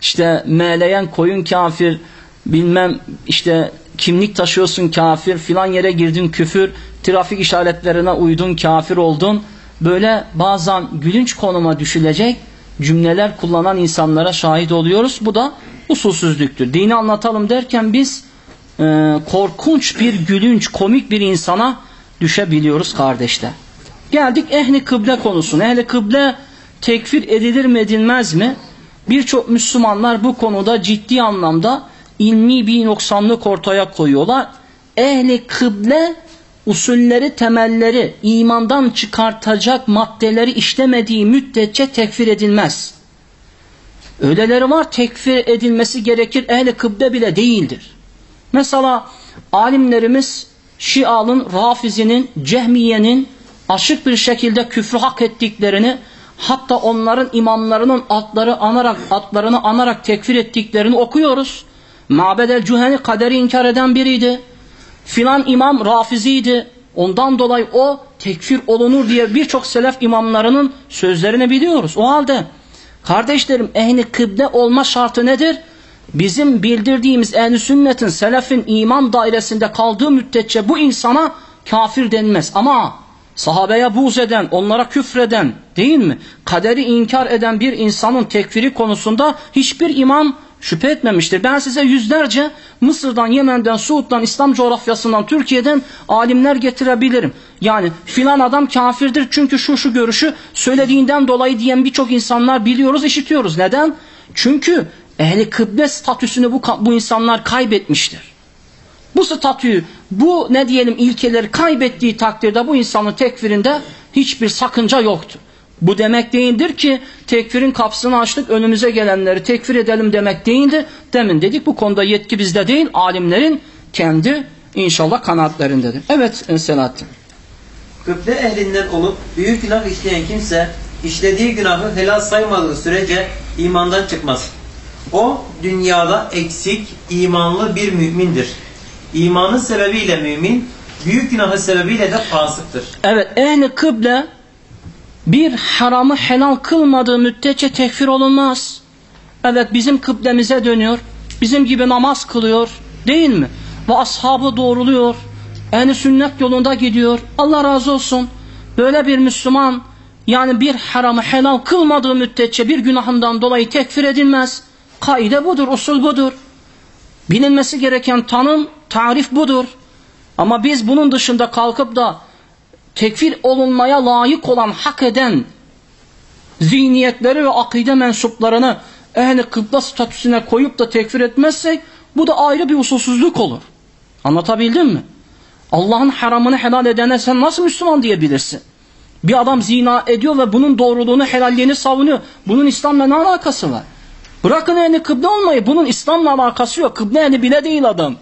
işte meleyen koyun kafir, bilmem işte kimlik taşıyorsun kafir, filan yere girdin küfür, trafik işaretlerine uydun kafir oldun. Böyle bazen gülünç konuma düşülecek cümleler kullanan insanlara şahit oluyoruz. Bu da usulsüzlüktür. Dini anlatalım derken biz e, korkunç bir gülünç, komik bir insana düşebiliyoruz kardeşler. Geldik ehli kıble konusuna. Ehli kıble tekfir edilir mi edilmez mi? Birçok Müslümanlar bu konuda ciddi anlamda ilmi bir noksanlık ortaya koyuyorlar. Ehli kıble usulleri, temelleri, imandan çıkartacak maddeleri işlemediği müddetçe tekfir edilmez. Öyleleri var tekfir edilmesi gerekir ehli kıble bile değildir. Mesela alimlerimiz Şial'ın, Rafizinin, Cehmiye'nin açık bir şekilde küfrü hak ettiklerini hatta onların imamlarının adları anarak adlarını anarak tekfir ettiklerini okuyoruz. Mabedel Cüheni kaderi inkar eden biriydi. Filan imam Rafiziydi. Ondan dolayı o tekfir olunur diye birçok selef imamlarının sözlerini biliyoruz. O halde kardeşlerim ehli kıble olma şartı nedir? Bizim bildirdiğimiz ehli sünnetin selefin iman dairesinde kaldığı müddetçe bu insana kafir denmez. Ama sahabeye buğz eden, onlara küfreden değil mi? Kaderi inkar eden bir insanın tekfiri konusunda hiçbir imam şüphe etmemiştir. Ben size yüzlerce Mısır'dan, Yemen'den, Suud'dan, İslam coğrafyasından, Türkiye'den alimler getirebilirim. Yani filan adam kafirdir çünkü şu şu görüşü söylediğinden dolayı diyen birçok insanlar biliyoruz, işitiyoruz. Neden? Çünkü ehli kıble statüsünü bu, bu insanlar kaybetmiştir. Bu statüyü, bu ne diyelim ilkeleri kaybettiği takdirde bu insanın tekfirinde hiçbir sakınca yoktur. Bu demek değildir ki tekfirin kapısını açtık önümüze gelenleri tekfir edelim demek değildir. Demin dedik bu konuda yetki bizde değil alimlerin kendi inşallah kanaatlerindedir. Evet Selahattin. Kıble ehlinden olup büyük günah işleyen kimse işlediği günahı helal saymadığı sürece imandan çıkmaz. O dünyada eksik, imanlı bir mümindir. İmanı sebebiyle mümin, büyük günahı sebebiyle de fasıktır. Evet ehli kıble bir haramı helal kılmadığı müddetçe tekfir olunmaz. Evet bizim kıblemize dönüyor. Bizim gibi namaz kılıyor. Değil mi? Ve ashabı doğruluyor. En sünnet yolunda gidiyor. Allah razı olsun. Böyle bir Müslüman yani bir haramı helal kılmadığı müddetçe bir günahından dolayı tekfir edilmez. Kaide budur, usul budur. Bilinmesi gereken tanım, tarif budur. Ama biz bunun dışında kalkıp da tekfir olunmaya layık olan, hak eden zihniyetleri ve akide mensuplarını ehli kıbla statüsüne koyup da tekfir etmezsek bu da ayrı bir usulsüzlük olur. Anlatabildim mi? Allah'ın haramını helal edene sen nasıl Müslüman diyebilirsin? Bir adam zina ediyor ve bunun doğruluğunu, helalliğini savunuyor. Bunun İslam'la ne alakası var? Bırakın ehli kıble olmayı. Bunun İslam'la alakası yok. Kıble ehli bile değil adam.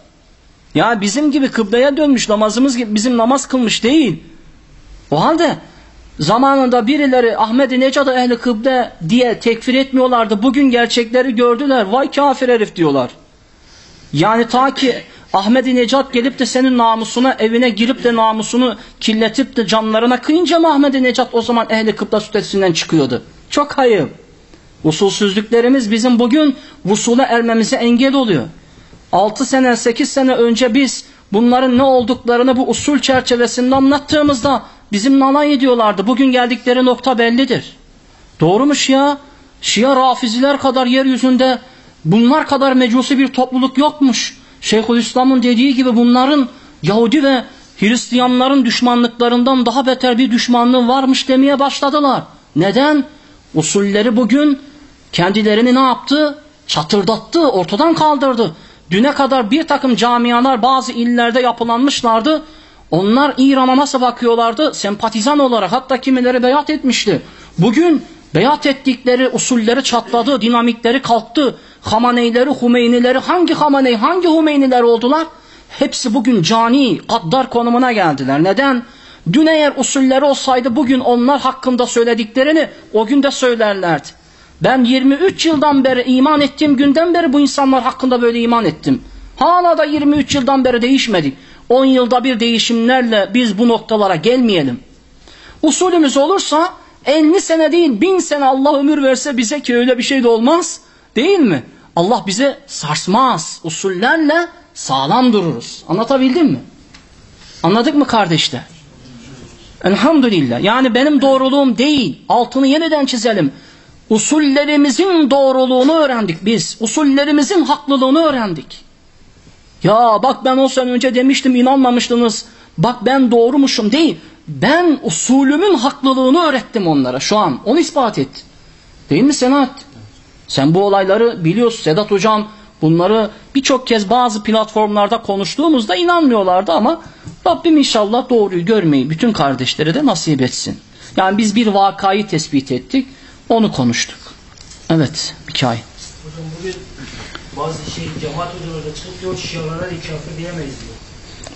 Ya bizim gibi kıbleye dönmüş namazımız gibi bizim namaz kılmış değil. O halde zamanında birileri Ahmet-i Necat'ı ehli kıble diye tekfir etmiyorlardı. Bugün gerçekleri gördüler. Vay kafir herif diyorlar. Yani ta ki Ahmet-i Necat gelip de senin namusuna evine girip de namusunu kirletip de canlarına kıyınca mı Ahmet-i Necat o zaman ehli kıbla statüsünden çıkıyordu? Çok hayır. Usulsüzlüklerimiz bizim bugün vusule ermemize engel oluyor. 6 sene 8 sene önce biz bunların ne olduklarını bu usul çerçevesinde anlattığımızda bizim alay ediyorlardı. Bugün geldikleri nokta bellidir. Doğru mu Şia? Şia rafiziler kadar yeryüzünde bunlar kadar mecusi bir topluluk yokmuş. Şeyhülislam'ın dediği gibi bunların Yahudi ve Hristiyanların düşmanlıklarından daha beter bir düşmanlığı varmış demeye başladılar. Neden? Usulleri bugün kendilerini ne yaptı? Çatırdattı, ortadan kaldırdı. Düne kadar bir takım camialar bazı illerde yapılanmışlardı. Onlar İran'a nasıl bakıyorlardı? Sempatizan olarak hatta kimileri beyat etmişti. Bugün beyat ettikleri usulleri çatladı, dinamikleri kalktı. Hamaneyleri, Humeynileri hangi Hamaney, hangi Humeyniler oldular? Hepsi bugün cani, gaddar konumuna geldiler. Neden? Dün eğer usulleri olsaydı bugün onlar hakkında söylediklerini o gün de söylerlerdi. Ben 23 yıldan beri iman ettiğim günden beri bu insanlar hakkında böyle iman ettim. Hala da 23 yıldan beri değişmedi. 10 yılda bir değişimlerle biz bu noktalara gelmeyelim. Usulümüz olursa 50 sene değil 1000 sene Allah ömür verse bize ki öyle bir şey de olmaz. Değil mi? Allah bize sarsmaz. Usullerle sağlam dururuz. Anlatabildim mi? Anladık mı kardeşler? Elhamdülillah. Yani benim doğruluğum değil. Altını yeniden çizelim. Usullerimizin doğruluğunu öğrendik biz. Usullerimizin haklılığını öğrendik. Ya bak ben o sene önce demiştim inanmamıştınız. Bak ben doğrumuşum değil. Ben usulümün haklılığını öğrettim onlara şu an. Onu ispat et. Değil mi Senat? Sen bu olayları biliyorsun Sedat Hocam bunları birçok kez bazı platformlarda konuştuğumuzda inanmıyorlardı ama Rabbim inşallah doğruyu görmeyi bütün kardeşlere de nasip etsin. Yani biz bir vakayı tespit ettik. Onu konuştuk. Evet. Hikaye. Hocam bugün bazı şey cemaat hocaları çıkıp diyor Şialara kafir diyemeyiz diyor.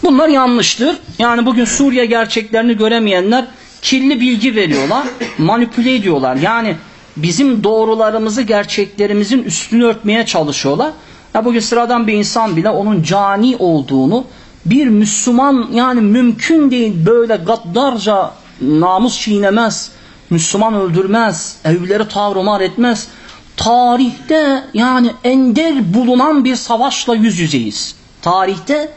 Bunlar yanlıştır. Yani bugün Suriye gerçeklerini göremeyenler kirli bilgi veriyorlar, manipüle ediyorlar. Yani bizim doğrularımızı, gerçeklerimizin üstünü örtmeye çalışıyorlar. Ya bugün sıradan bir insan bile onun cani olduğunu, bir Müslüman yani mümkün değil böyle gaddarca namus çiğnemez, Müslüman öldürmez, evleri tavrumar etmez. Tarihte yani ender bulunan bir savaşla yüz yüzeyiz. Tarihte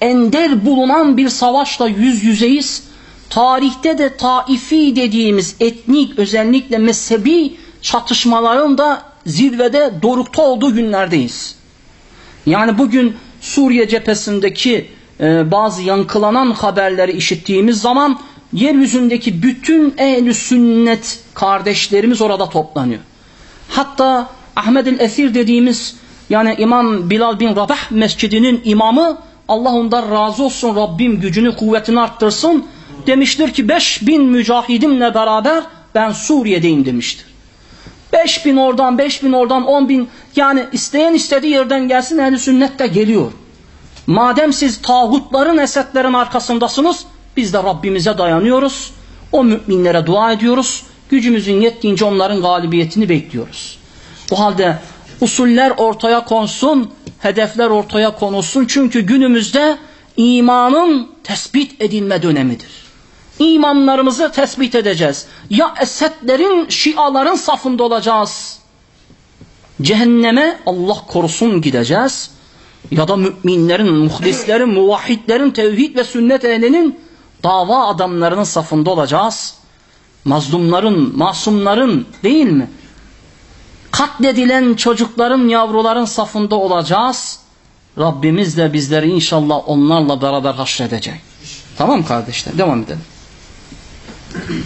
ender bulunan bir savaşla yüz yüzeyiz. Tarihte de taifi dediğimiz etnik özellikle mezhebi çatışmaların da zirvede dorukta olduğu günlerdeyiz. Yani bugün Suriye cephesindeki e, bazı yankılanan haberleri işittiğimiz zaman yeryüzündeki bütün ehl sünnet kardeşlerimiz orada toplanıyor. Hatta Ahmed el-Esir dediğimiz yani İmam Bilal bin Rabah mescidinin imamı Allah ondan razı olsun Rabbim gücünü kuvvetini arttırsın demiştir ki 5000 mücahidimle beraber ben Suriye'deyim demiştir. 5000 oradan 5000 oradan 10 bin yani isteyen istediği yerden gelsin ehl sünnet de geliyor. Madem siz tağutların esetlerin arkasındasınız biz de Rabbimize dayanıyoruz. O müminlere dua ediyoruz. Gücümüzün yettiğince onların galibiyetini bekliyoruz. O halde usuller ortaya konsun, hedefler ortaya konulsun. Çünkü günümüzde imanın tespit edilme dönemidir. İmanlarımızı tespit edeceğiz. Ya Esedlerin, Şiaların safında olacağız. Cehenneme Allah korusun gideceğiz. Ya da müminlerin, muhlislerin, muvahhidlerin, tevhid ve sünnet ehlinin dava adamlarının safında olacağız. Mazlumların, masumların değil mi? Katledilen çocukların, yavruların safında olacağız. Rabbimiz de bizleri inşallah onlarla beraber haşredecek. Tamam kardeşler devam edelim.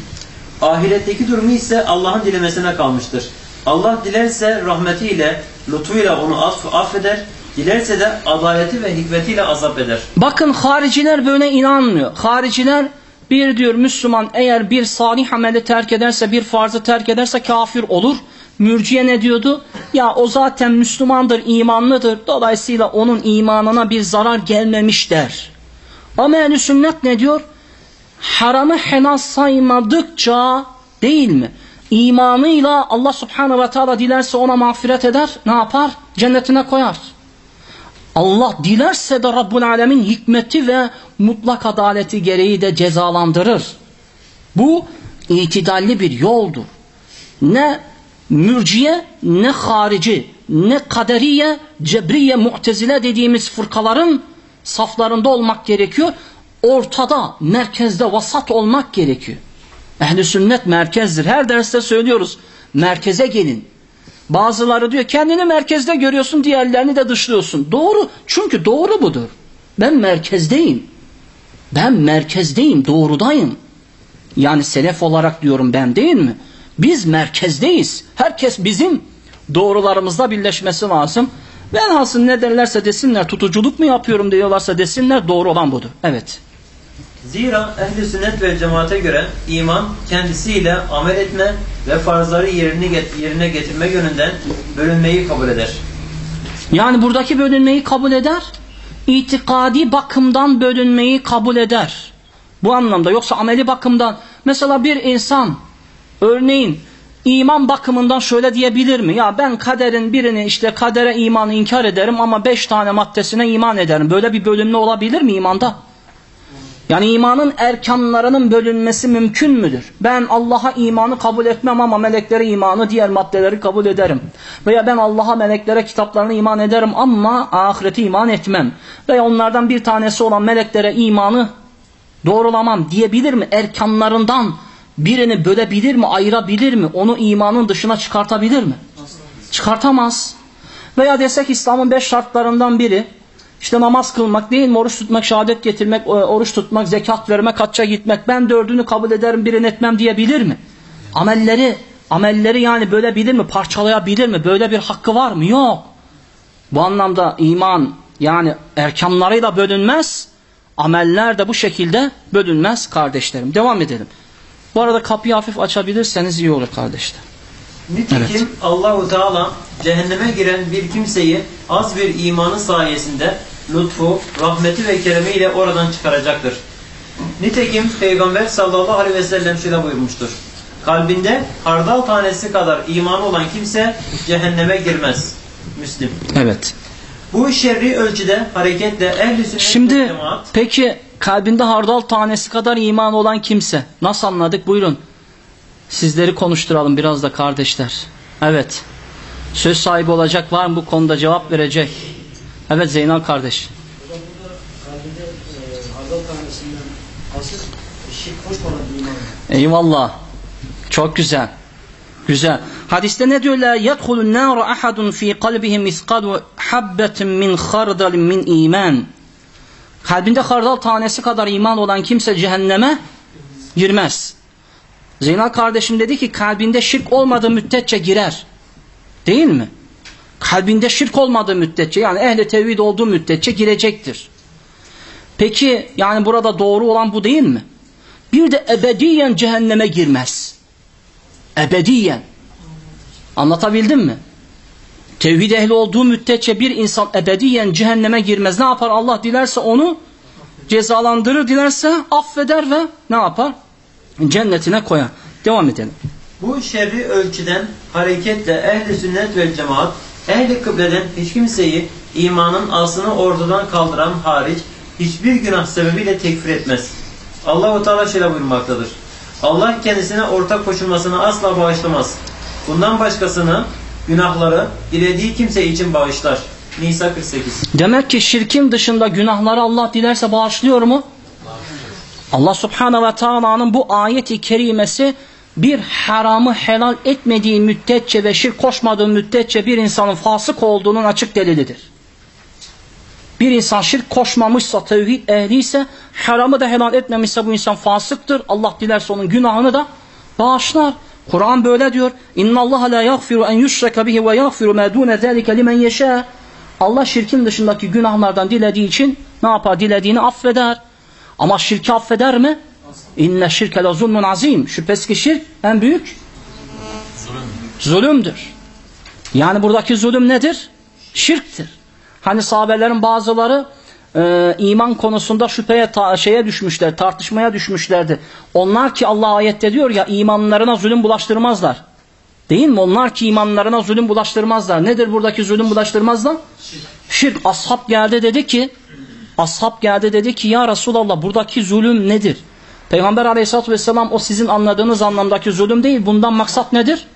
Ahiretteki durumu ise Allah'ın dilemesine kalmıştır. Allah dilerse rahmetiyle, lütfuyla onu aff affeder, dilerse de adaleti ve hikmetiyle azap eder. Bakın hariciler böyle inanmıyor. Hariciler bir diyor Müslüman eğer bir salih ameli terk ederse, bir farzı terk ederse kafir olur. Mürciye ne diyordu? Ya o zaten Müslümandır, imanlıdır. Dolayısıyla onun imanına bir zarar gelmemiş der. Ama ehl sünnet ne diyor? Haramı helal saymadıkça değil mi? İmanıyla Allah subhanahu ve teala dilerse ona mağfiret eder. Ne yapar? Cennetine koyar. Allah dilerse de Rabbul Alemin hikmeti ve mutlak adaleti gereği de cezalandırır. Bu itidalli bir yoldur. Ne mürciye ne harici ne kaderiye cebriye mu'tezile dediğimiz fırkaların saflarında olmak gerekiyor. Ortada, merkezde, vasat olmak gerekiyor. Ehli sünnet merkezdir. Her derste söylüyoruz. Merkeze gelin. Bazıları diyor kendini merkezde görüyorsun diğerlerini de dışlıyorsun. Doğru. Çünkü doğru budur. Ben merkezdeyim. Ben merkezdeyim, doğrudayım. Yani selef olarak diyorum ben değil mi? Biz merkezdeyiz. Herkes bizim doğrularımızda birleşmesi lazım. Velhasıl ne derlerse desinler tutuculuk mu yapıyorum diyorlarsa desinler doğru olan budur. Evet. Zira ehli sünnet ve cemaate göre iman kendisiyle amel etme ve farzları yerine, get yerine getirme yönünden bölünmeyi kabul eder. Yani buradaki bölünmeyi kabul eder. İtikadi bakımdan bölünmeyi kabul eder. Bu anlamda yoksa ameli bakımdan mesela bir insan örneğin iman bakımından şöyle diyebilir mi? Ya ben kaderin birini işte kadere imanı inkar ederim ama beş tane maddesine iman ederim. Böyle bir bölünme olabilir mi imanda? Yani imanın erkanlarının bölünmesi mümkün müdür? Ben Allah'a imanı kabul etmem ama meleklere imanı diğer maddeleri kabul ederim. Veya ben Allah'a meleklere kitaplarına iman ederim ama ahirete iman etmem. Veya onlardan bir tanesi olan meleklere imanı doğrulamam diyebilir mi? Erkanlarından birini bölebilir mi? Ayırabilir mi? Onu imanın dışına çıkartabilir mi? Çıkartamaz. Veya desek İslam'ın beş şartlarından biri işte namaz kılmak değil mi? Oruç tutmak, şehadet getirmek, oruç tutmak, zekat vermek, hacca gitmek. Ben dördünü kabul ederim, birini etmem diyebilir mi? Amelleri, amelleri yani bölebilir mi? Parçalayabilir mi? Böyle bir hakkı var mı? Yok. Bu anlamda iman yani erkanlarıyla bölünmez. Ameller de bu şekilde bölünmez kardeşlerim. Devam edelim. Bu arada kapıyı hafif açabilirseniz iyi olur kardeşler. Nitekim Evet. Allahu Teala cehenneme giren bir kimseyi az bir imanı sayesinde lütfu, rahmeti ve keremiyle oradan çıkaracaktır. Nitekim Peygamber sallallahu aleyhi ve sellem şöyle buyurmuştur. Kalbinde hardal tanesi kadar imanı olan kimse cehenneme girmez. Müslim. Evet. Bu şerri ölçüde hareketle ehl-i Şimdi cemaat peki kalbinde hardal tanesi kadar iman olan kimse nasıl anladık? Buyurun. Sizleri konuşturalım biraz da kardeşler. Evet. Söz sahibi olacak var mı bu konuda cevap verecek? Evet Zeynal kardeş. Hocam burada kalbinde e, hardal tanesinden kasıt şirk koşmadan iman. Eyvallah. Çok güzel. Güzel. Hadiste ne diyor? La yedhulun nâra ahadun fi kalbihi miskalu habbetin min khardalin min iman. Kalbinde hardal tanesi kadar iman olan kimse cehenneme girmez. Zeynal kardeşim dedi ki kalbinde şirk olmadığı müddetçe girer. Değil mi? Kalbinde şirk olmadığı müddetçe yani ehli tevhid olduğu müddetçe girecektir. Peki yani burada doğru olan bu değil mi? Bir de ebediyen cehenneme girmez. Ebediyen. Anlatabildim mi? Tevhid ehli olduğu müddetçe bir insan ebediyen cehenneme girmez. Ne yapar? Allah dilerse onu cezalandırır, dilerse affeder ve ne yapar? Cennetine koyar. Devam edelim. Bu şerri ölçüden hareketle ehli sünnet ve cemaat ehli kıbleden hiç kimseyi imanın aslını ortadan kaldıran hariç hiçbir günah sebebiyle tekfir etmez. Allahu Teala şöyle buyurmaktadır. Allah kendisine ortak koşulmasını asla bağışlamaz. Bundan başkasını günahları dilediği kimse için bağışlar. Nisa 48. Demek ki şirkin dışında günahları Allah dilerse bağışlıyor mu? Allah subhanahu ve taala'nın bu ayeti kerimesi bir haramı helal etmediği müddetçe ve şirk koşmadığı müddetçe bir insanın fasık olduğunun açık delilidir. Bir insan şirk koşmamışsa, tevhid ehliyse, haramı da helal etmemişse bu insan fasıktır. Allah dilerse onun günahını da bağışlar. Kur'an böyle diyor. İnna Allah la yaghfiru en yushraka bihi ve yaghfiru ma dun zalika limen yasha. Allah şirkin dışındaki günahlardan dilediği için ne yapar? Dilediğini affeder. Ama şirki affeder mi? İnne şirke la zulmun azim. Şüphesiz ki şirk en büyük zulümdür. Yani buradaki zulüm nedir? Şirktir. Hani sahabelerin bazıları e, iman konusunda şüpheye ta, şeye düşmüşler, tartışmaya düşmüşlerdi. Onlar ki Allah ayette diyor ya imanlarına zulüm bulaştırmazlar. Değil mi? Onlar ki imanlarına zulüm bulaştırmazlar. Nedir buradaki zulüm bulaştırmazlar? Şirk. Ashab geldi dedi ki Ashab geldi dedi ki ya Resulallah buradaki zulüm nedir? Peygamber aleyhissalatü vesselam o sizin anladığınız anlamdaki zulüm değil. Bundan maksat nedir?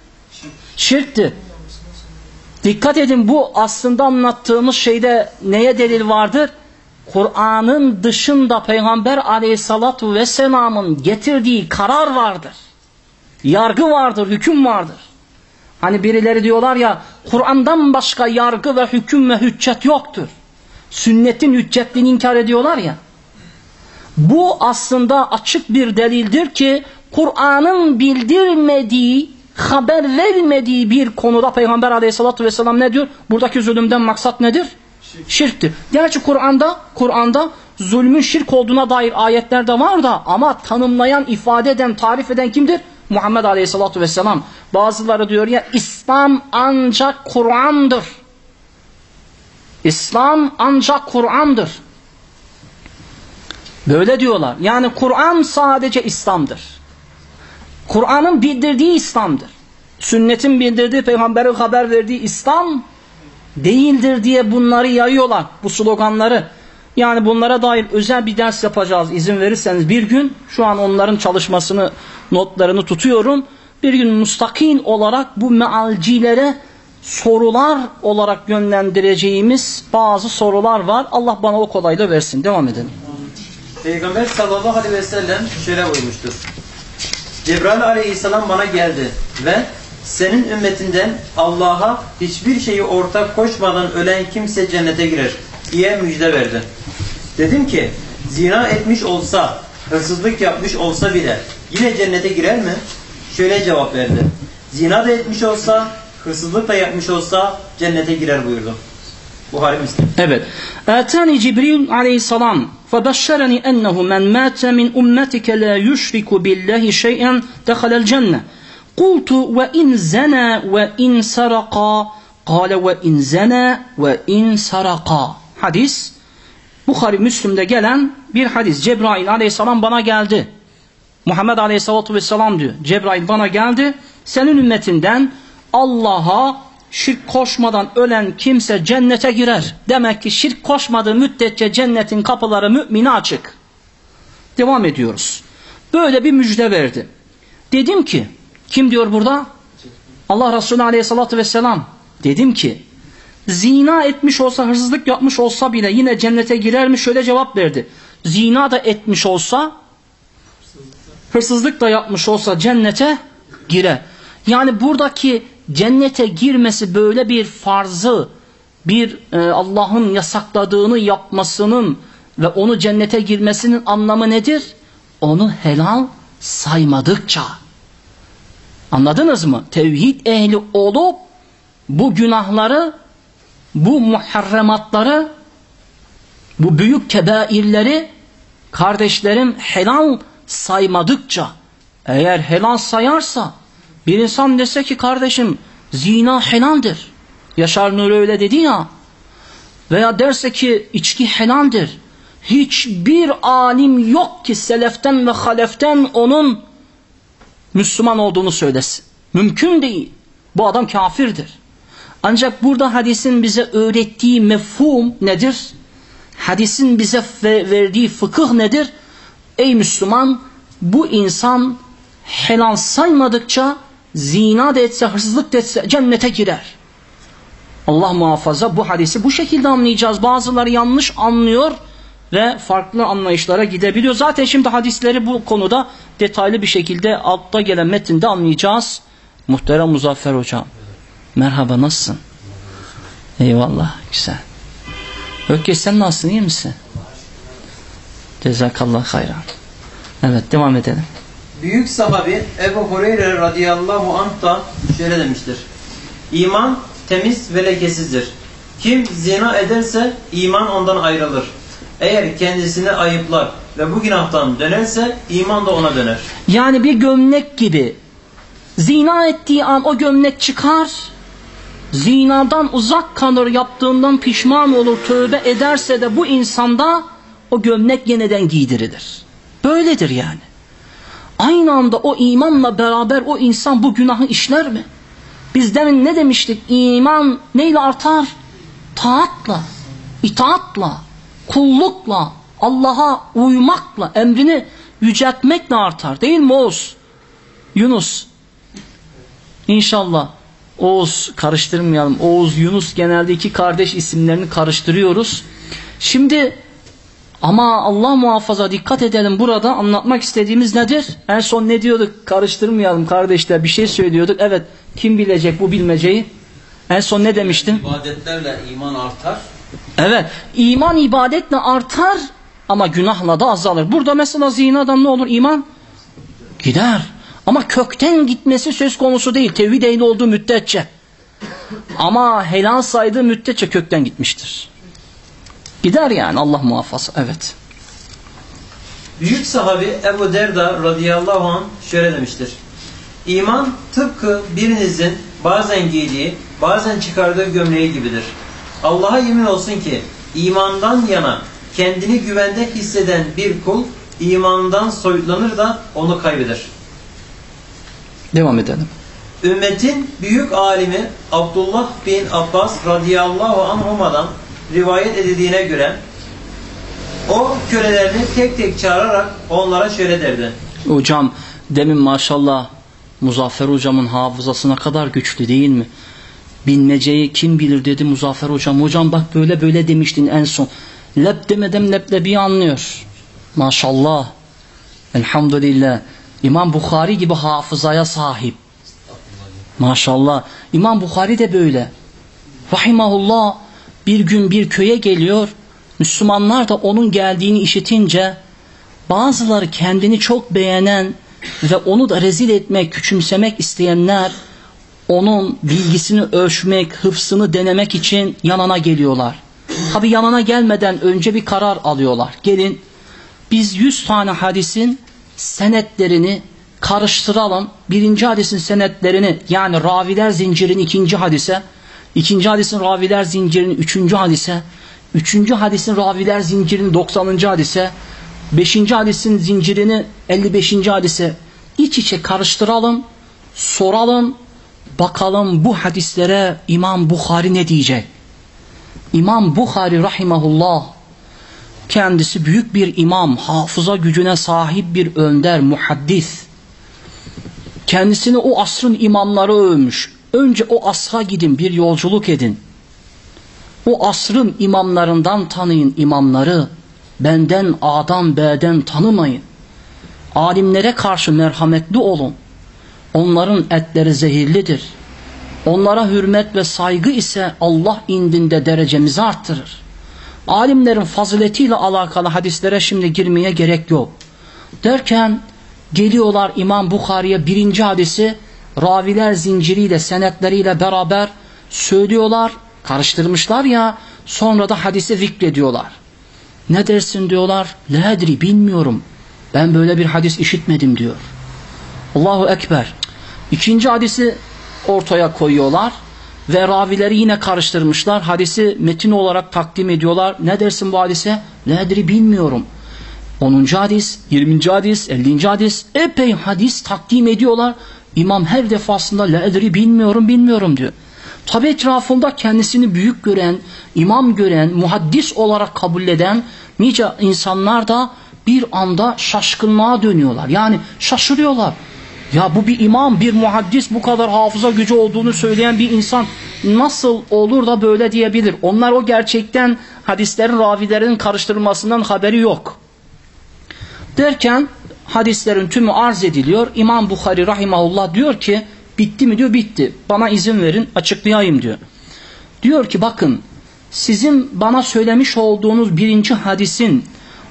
Şirkti. Dikkat edin bu aslında anlattığımız şeyde neye delil vardır? Kur'an'ın dışında Peygamber aleyhissalatu vesselamın getirdiği karar vardır. Yargı vardır, hüküm vardır. Hani birileri diyorlar ya Kur'an'dan başka yargı ve hüküm ve hüccet yoktur. Sünnetin hüccetliğini inkar ediyorlar ya. Bu aslında açık bir delildir ki Kur'an'ın bildirmediği, haber vermediği bir konuda Peygamber aleyhissalatü vesselam ne diyor? Buradaki zulümden maksat nedir? Şirktir. Gerçi Kur'an'da Kur'an'da zulmün şirk olduğuna dair ayetler de var da ama tanımlayan, ifade eden, tarif eden kimdir? Muhammed Aleyhisselatü Vesselam. Bazıları diyor ya İslam ancak Kur'an'dır. İslam ancak Kur'an'dır. Böyle diyorlar. Yani Kur'an sadece İslam'dır. Kur'an'ın bildirdiği İslam'dır. Sünnetin bildirdiği, peygamberin haber verdiği İslam değildir diye bunları yayıyorlar. Bu sloganları. Yani bunlara dair özel bir ders yapacağız izin verirseniz bir gün. Şu an onların çalışmasını, notlarını tutuyorum. Bir gün mustakin olarak bu mealcilere sorular olarak yönlendireceğimiz bazı sorular var. Allah bana o kolaylığı versin. Devam edelim. Peygamber sallallahu aleyhi ve sellem şöyle buyurmuştur. Cebrail aleyhisselam bana geldi ve senin ümmetinden Allah'a hiçbir şeyi ortak koşmadan ölen kimse cennete girer diye müjde verdi. Dedim ki zina etmiş olsa, hırsızlık yapmış olsa bile yine cennete girer mi? Şöyle cevap verdi. Zina da etmiş olsa, hırsızlık da yapmış olsa cennete girer buyurdu. Buhari Müslim. Evet. Atani Cibril aleyhisselam فبشرني أنه من مات من أمتك لا يشرك بالله شيئا دخل الجنة قلت وإن زنى وإن سرقا قال وإن زنى وإن سرقا Hadis Bukhari Müslüm'de gelen bir hadis. Cebrail aleyhisselam bana geldi. Muhammed aleyhissalatu vesselam diyor. Cebrail bana geldi. Senin ümmetinden Allah'a şirk koşmadan ölen kimse cennete girer. Demek ki şirk koşmadığı müddetçe cennetin kapıları mümine açık. Devam ediyoruz. Böyle bir müjde verdi. Dedim ki, kim diyor burada? Allah Resulü aleyhissalatü vesselam. Dedim ki, zina etmiş olsa, hırsızlık yapmış olsa bile yine cennete girer mi? Şöyle cevap verdi. Zina da etmiş olsa, hırsızlık da yapmış olsa cennete girer. Yani buradaki cennete girmesi böyle bir farzı, bir e, Allah'ın yasakladığını yapmasının ve onu cennete girmesinin anlamı nedir? Onu helal saymadıkça. Anladınız mı? Tevhid ehli olup bu günahları, bu muharrematları, bu büyük kebairleri kardeşlerim helal saymadıkça eğer helal sayarsa bir insan dese ki kardeşim zina helaldir. Yaşar Nuri öyle dedi ya. Veya derse ki içki helaldir. Hiçbir alim yok ki seleften ve haleften onun Müslüman olduğunu söylesin. Mümkün değil. Bu adam kafirdir. Ancak burada hadisin bize öğrettiği mefhum nedir? Hadisin bize verdiği fıkıh nedir? Ey Müslüman bu insan helal saymadıkça zina da etse, hırsızlık da etse cennete girer. Allah muhafaza bu hadisi bu şekilde anlayacağız. Bazıları yanlış anlıyor ve farklı anlayışlara gidebiliyor. Zaten şimdi hadisleri bu konuda detaylı bir şekilde altta gelen metinde anlayacağız. Muhterem Muzaffer Hocam. Merhaba nasılsın? Eyvallah güzel. Ökkeş sen nasılsın iyi misin? Cezakallah hayran. Evet devam edelim. Büyük sahabi Ebu Hureyre radıyallahu anh da şöyle demiştir. İman temiz ve lekesizdir. Kim zina ederse iman ondan ayrılır. Eğer kendisini ayıplar ve bu günahtan dönerse iman da ona döner. Yani bir gömlek gibi zina ettiği an o gömlek çıkar. Zinadan uzak kalır, yaptığından pişman olur, tövbe ederse de bu insanda o gömlek yeniden giydirilir. Böyledir yani. Aynı anda o imanla beraber o insan bu günahı işler mi? Biz demin ne demiştik? İman neyle artar? Taatla, itaatla, kullukla, Allah'a uymakla, emrini yüceltmekle artar. Değil mi Oğuz? Yunus. İnşallah. Oğuz karıştırmayalım. Oğuz, Yunus genelde iki kardeş isimlerini karıştırıyoruz. Şimdi ama Allah muhafaza dikkat edelim burada anlatmak istediğimiz nedir? En son ne diyorduk? Karıştırmayalım kardeşler bir şey söylüyorduk. Evet kim bilecek bu bilmeceyi? En son ne demiştim? İbadetlerle iman artar. Evet iman ibadetle artar ama günahla da azalır. Burada mesela zinadan ne olur iman? Gider. Ama kökten gitmesi söz konusu değil. Tevhid ehli olduğu müddetçe. Ama helal saydığı müddetçe kökten gitmiştir. Gider yani Allah muhafaza. Evet. Büyük sahabi Ebu Derda radıyallahu anh şöyle demiştir. İman tıpkı birinizin bazen giydiği, bazen çıkardığı gömleği gibidir. Allah'a yemin olsun ki imandan yana kendini güvende hisseden bir kul imandan soyutlanır da onu kaybeder. Devam edelim. Ümmetin büyük alimi Abdullah bin Abbas radıyallahu anhuma'dan rivayet edildiğine göre O kölelerini tek tek çağırarak onlara şöyle derdi. Hocam demin maşallah Muzaffer hocamın hafızası ne kadar güçlü değil mi? Bilmeceyi kim bilir dedi Muzaffer hocam. Hocam bak böyle böyle demiştin en son. Lep demeden leblebi anlıyor. Maşallah. Elhamdülillah. İmam Bukhari gibi hafızaya sahip. Maşallah. İmam Bukhari de böyle. Rahimahullah bir gün bir köye geliyor. Müslümanlar da onun geldiğini işitince bazıları kendini çok beğenen ve onu da rezil etmek, küçümsemek isteyenler onun bilgisini ölçmek, hıfsını denemek için yanına geliyorlar. Tabi yanına gelmeden önce bir karar alıyorlar. Gelin biz 100 tane hadisin senetlerini karıştıralım. Birinci hadisin senetlerini yani raviler zincirini ikinci hadise, ikinci hadisin raviler zincirini üçüncü hadise, üçüncü hadisin raviler zincirini 90. hadise, beşinci hadisin zincirini 55. hadise iç içe karıştıralım, soralım, bakalım bu hadislere İmam Bukhari ne diyecek? İmam Bukhari rahimahullah kendisi büyük bir imam, hafıza gücüne sahip bir önder, muhaddis. Kendisini o asrın imamları övmüş. Önce o asra gidin, bir yolculuk edin. O asrın imamlarından tanıyın imamları. Benden A'dan B'den tanımayın. Alimlere karşı merhametli olun. Onların etleri zehirlidir. Onlara hürmet ve saygı ise Allah indinde derecemizi arttırır. Alimlerin faziletiyle alakalı hadislere şimdi girmeye gerek yok. Derken geliyorlar İmam Bukhari'ye birinci hadisi raviler zinciriyle senetleriyle beraber söylüyorlar. Karıştırmışlar ya sonra da hadisi zikrediyorlar. Ne dersin diyorlar. Ledri bilmiyorum. Ben böyle bir hadis işitmedim diyor. Allahu Ekber. İkinci hadisi ortaya koyuyorlar ve ravileri yine karıştırmışlar. Hadisi metin olarak takdim ediyorlar. Ne dersin bu hadise? Nedir bilmiyorum. 10. hadis, 20. hadis, 50. hadis epey hadis takdim ediyorlar. İmam her defasında ledri bilmiyorum bilmiyorum diyor. Tabi etrafında kendisini büyük gören, imam gören, muhaddis olarak kabul eden nice insanlar da bir anda şaşkınlığa dönüyorlar. Yani şaşırıyorlar. Ya bu bir imam, bir muhaddis bu kadar hafıza gücü olduğunu söyleyen bir insan nasıl olur da böyle diyebilir? Onlar o gerçekten hadislerin ravilerin karıştırılmasından haberi yok. Derken hadislerin tümü arz ediliyor. İmam Bukhari rahimahullah diyor ki bitti mi diyor bitti. Bana izin verin açıklayayım diyor. Diyor ki bakın sizin bana söylemiş olduğunuz birinci hadisin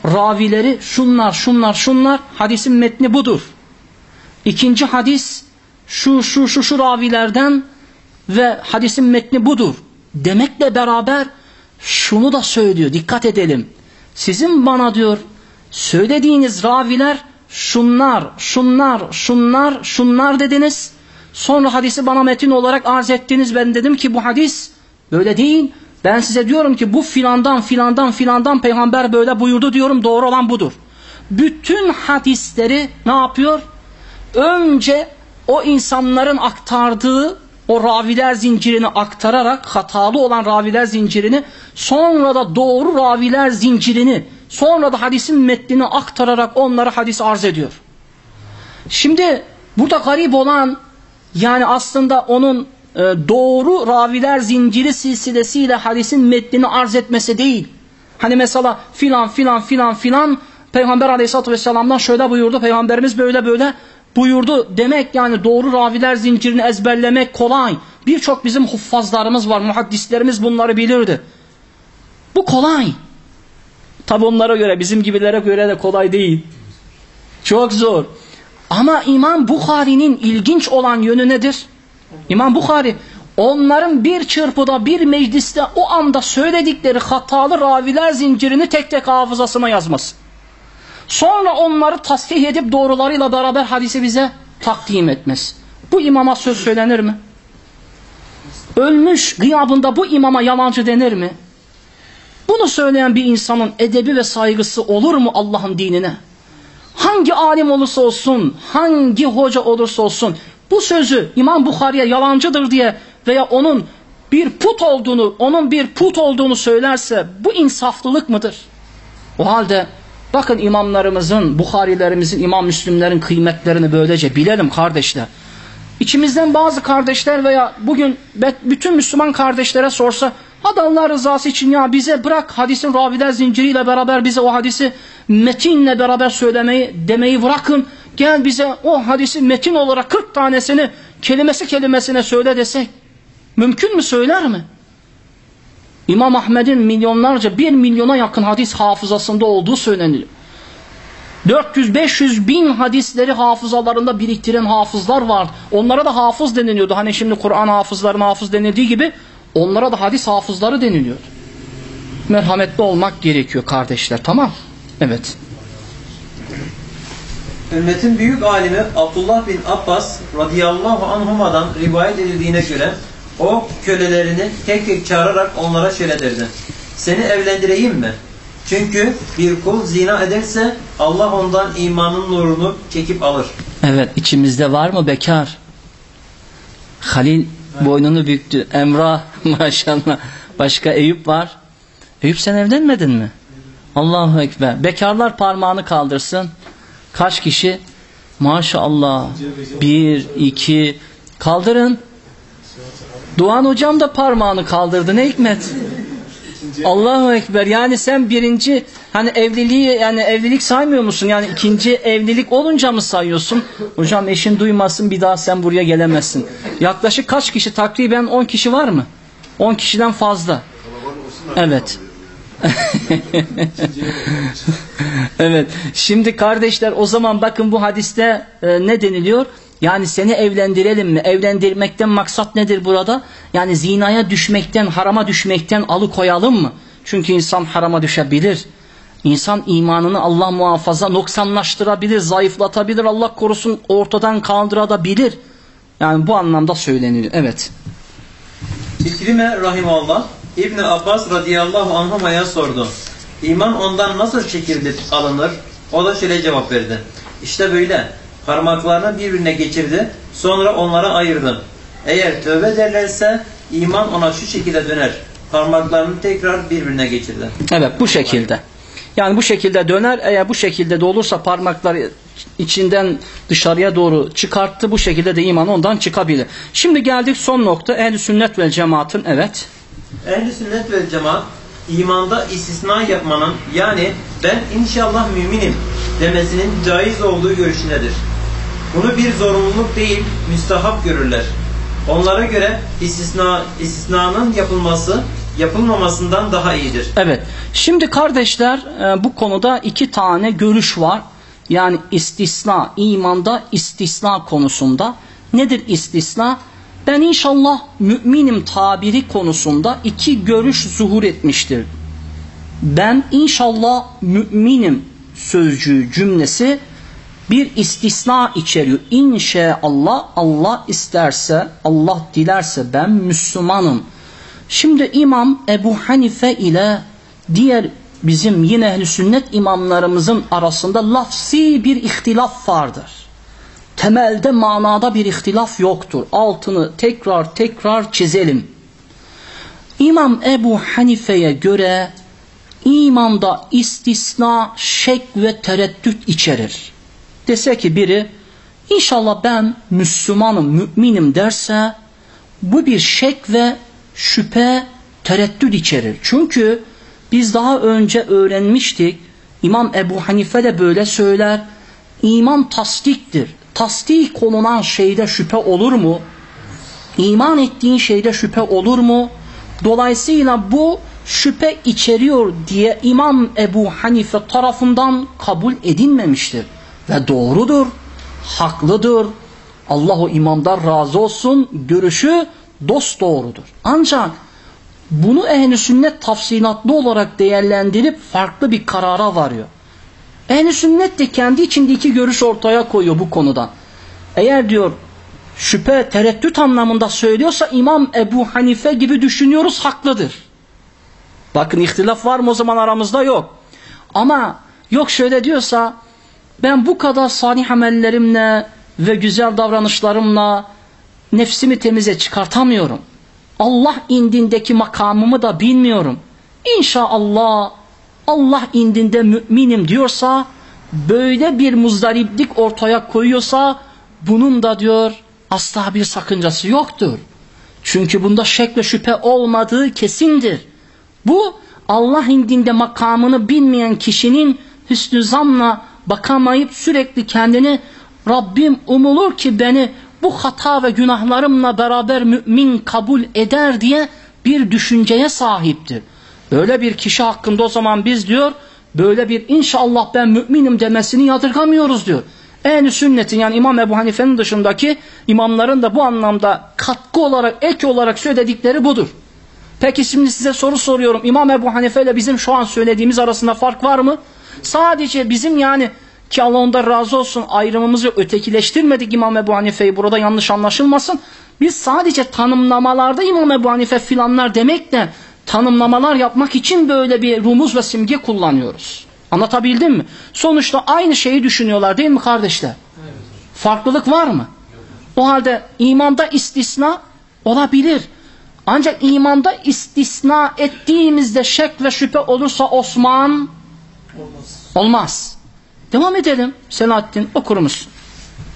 ravileri şunlar şunlar şunlar hadisin metni budur. İkinci hadis şu şu şu şu ravilerden ve hadisin metni budur. Demekle beraber şunu da söylüyor. Dikkat edelim. Sizin bana diyor söylediğiniz raviler şunlar, şunlar, şunlar, şunlar dediniz. Sonra hadisi bana metin olarak arz ettiniz. Ben dedim ki bu hadis böyle değil. Ben size diyorum ki bu filandan filandan filandan peygamber böyle buyurdu diyorum. Doğru olan budur. Bütün hadisleri ne yapıyor? önce o insanların aktardığı o raviler zincirini aktararak hatalı olan raviler zincirini sonra da doğru raviler zincirini sonra da hadisin metnini aktararak onlara hadis arz ediyor. Şimdi burada garip olan yani aslında onun e, doğru raviler zinciri silsilesiyle hadisin metnini arz etmesi değil. Hani mesela filan filan filan filan Peygamber aleyhissalatü vesselam'dan şöyle buyurdu. Peygamberimiz böyle böyle buyurdu demek yani doğru raviler zincirini ezberlemek kolay. Birçok bizim huffazlarımız var, muhaddislerimiz bunları bilirdi. Bu kolay. Tabi onlara göre, bizim gibilere göre de kolay değil. Çok zor. Ama İmam Bukhari'nin ilginç olan yönü nedir? İmam Bukhari onların bir çırpıda bir mecliste o anda söyledikleri hatalı raviler zincirini tek tek hafızasına yazması. Sonra onları tasfih edip doğrularıyla beraber hadisi bize takdim etmez. Bu imama söz söylenir mi? Ölmüş gıyabında bu imama yalancı denir mi? Bunu söyleyen bir insanın edebi ve saygısı olur mu Allah'ın dinine? Hangi alim olursa olsun, hangi hoca olursa olsun bu sözü İmam Bukhari'ye yalancıdır diye veya onun bir put olduğunu, onun bir put olduğunu söylerse bu insaflılık mıdır? O halde bakın imamlarımızın, Bukharilerimizin, İmam Müslimlerin kıymetlerini böylece bilelim kardeşler. İçimizden bazı kardeşler veya bugün bütün Müslüman kardeşlere sorsa hadi rızası için ya bize bırak hadisin raviler zinciriyle beraber bize o hadisi metinle beraber söylemeyi demeyi bırakın. Gel bize o hadisi metin olarak 40 tanesini kelimesi kelimesine söyle desek mümkün mü söyler mi? İmam Ahmed'in milyonlarca bir milyona yakın hadis hafızasında olduğu söyleniyor. 400-500 bin hadisleri hafızalarında biriktiren hafızlar vardı. Onlara da hafız deniliyordu. Hani şimdi Kur'an hafızlarına hafız denildiği gibi onlara da hadis hafızları deniliyordu. Merhametli olmak gerekiyor kardeşler tamam Evet. Ümmetin büyük alimi Abdullah bin Abbas radıyallahu anhuma'dan rivayet edildiğine göre o kölelerini tek tek çağırarak onlara şöyle derdi. Seni evlendireyim mi? Çünkü bir kul zina ederse Allah ondan imanın nurunu çekip alır. Evet içimizde var mı bekar? Halil boynunu büktü. Emrah maşallah. Başka Eyüp var. Eyüp sen evlenmedin mi? Allahu Ekber. Bekarlar parmağını kaldırsın. Kaç kişi? Maşallah. Bir, iki. Kaldırın. Doğan hocam da parmağını kaldırdı. Ne hikmet. Allahu Ekber. Yani sen birinci hani evliliği yani evlilik saymıyor musun? Yani ikinci evlilik olunca mı sayıyorsun? Hocam eşin duymasın bir daha sen buraya gelemezsin. Yaklaşık kaç kişi? Takriben 10 kişi var mı? 10 kişiden fazla. Evet. evet. Şimdi kardeşler o zaman bakın bu hadiste e, ne deniliyor? Yani seni evlendirelim mi? Evlendirmekten maksat nedir burada? Yani zinaya düşmekten, harama düşmekten alıkoyalım mı? Çünkü insan harama düşebilir. İnsan imanını Allah muhafaza noksanlaştırabilir, zayıflatabilir, Allah korusun ortadan kaldırabilir. Yani bu anlamda söyleniyor. Evet. İkrime rahimallah İbni Abbas radıyallahu anhuma'ya sordu. İman ondan nasıl çekildi alınır? O da şöyle cevap verdi. İşte böyle. Parmaklarını birbirine geçirdi. Sonra onlara ayırdı. Eğer tövbe ederlerse iman ona şu şekilde döner. Parmaklarını tekrar birbirine geçirdi. Evet bu şekilde. Yani bu şekilde döner. Eğer bu şekilde de olursa parmaklar içinden dışarıya doğru çıkarttı. Bu şekilde de iman ondan çıkabilir. Şimdi geldik son nokta. Ehl-i sünnet ve cemaatın evet. Ehl-i sünnet ve cemaat imanda istisna yapmanın yani ben inşallah müminim demesinin caiz olduğu görüşündedir. Bunu bir zorunluluk değil, müstahap görürler. Onlara göre istisna, istisnanın yapılması yapılmamasından daha iyidir. Evet. Şimdi kardeşler e, bu konuda iki tane görüş var. Yani istisna, imanda istisna konusunda. Nedir istisna? Ben inşallah müminim tabiri konusunda iki görüş zuhur etmiştir. Ben inşallah müminim sözcüğü cümlesi bir istisna içeriyor. İnşallah Allah isterse, Allah dilerse ben Müslümanım. Şimdi İmam Ebu Hanife ile diğer bizim yine ehl sünnet imamlarımızın arasında lafsi bir ihtilaf vardır. Temelde manada bir ihtilaf yoktur. Altını tekrar tekrar çizelim. İmam Ebu Hanife'ye göre imanda istisna, şek ve tereddüt içerir. Dese ki biri inşallah ben Müslümanım, müminim derse bu bir şek ve şüphe, tereddüt içerir. Çünkü biz daha önce öğrenmiştik. İmam Ebu Hanife de böyle söyler. İman tasdiktir. Tasdik olunan şeyde şüphe olur mu? İman ettiğin şeyde şüphe olur mu? Dolayısıyla bu şüphe içeriyor diye İmam Ebu Hanife tarafından kabul edilmemiştir. Ve doğrudur, haklıdır. Allah o imamdan razı olsun görüşü dost doğrudur. Ancak bunu ehli sünnet tafsilatlı olarak değerlendirip farklı bir karara varıyor. Ehli sünnet de kendi içinde iki görüş ortaya koyuyor bu konuda. Eğer diyor şüphe, tereddüt anlamında söylüyorsa İmam Ebu Hanife gibi düşünüyoruz haklıdır. Bakın ihtilaf var mı o zaman aramızda yok. Ama yok şöyle diyorsa ben bu kadar salih amellerimle ve güzel davranışlarımla nefsimi temize çıkartamıyorum. Allah indindeki makamımı da bilmiyorum. İnşallah Allah indinde müminim diyorsa böyle bir muzdariplik ortaya koyuyorsa bunun da diyor asla bir sakıncası yoktur. Çünkü bunda şek ve şüphe olmadığı kesindir. Bu Allah indinde makamını bilmeyen kişinin hüsnü zanla bakamayıp sürekli kendini Rabbim umulur ki beni bu hata ve günahlarımla beraber mümin kabul eder diye bir düşünceye sahiptir. Böyle bir kişi hakkında o zaman biz diyor böyle bir inşallah ben müminim demesini yadırgamıyoruz diyor. Ehl-i sünnetin yani İmam Ebu Hanife'nin dışındaki imamların da bu anlamda katkı olarak, ek olarak söyledikleri budur. Peki şimdi size soru soruyorum. İmam Ebu Hanife ile bizim şu an söylediğimiz arasında fark var mı? Sadece bizim yani ki Allah ondan razı olsun ayrımımızı ötekileştirmedik İmam Ebu Hanife'yi burada yanlış anlaşılmasın. Biz sadece tanımlamalarda İmam Ebu Hanife filanlar demekle tanımlamalar yapmak için böyle bir rumuz ve simge kullanıyoruz. Anlatabildim mi? Sonuçta aynı şeyi düşünüyorlar değil mi kardeşler? Evet. Farklılık var mı? O halde imanda istisna olabilir. Ancak imanda istisna ettiğimizde şek ve şüphe olursa Osman olmaz. olmaz. Devam edelim. Selahattin okur musun?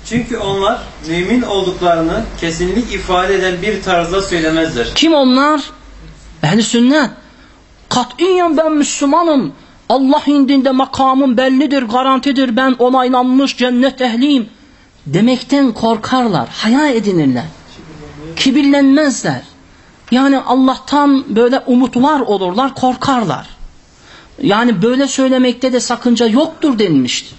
Çünkü onlar mümin olduklarını kesinlik ifade eden bir tarzda söylemezler. Kim onlar? Ehli sünnet. Katiyen ben Müslümanım. Allah indinde makamım bellidir, garantidir. Ben onaylanmış cennet ehliyim. Demekten korkarlar, haya edinirler. Kibirlenmezler. Yani Allah'tan böyle umutlar olurlar, korkarlar. Yani böyle söylemekte de sakınca yoktur denilmiştir.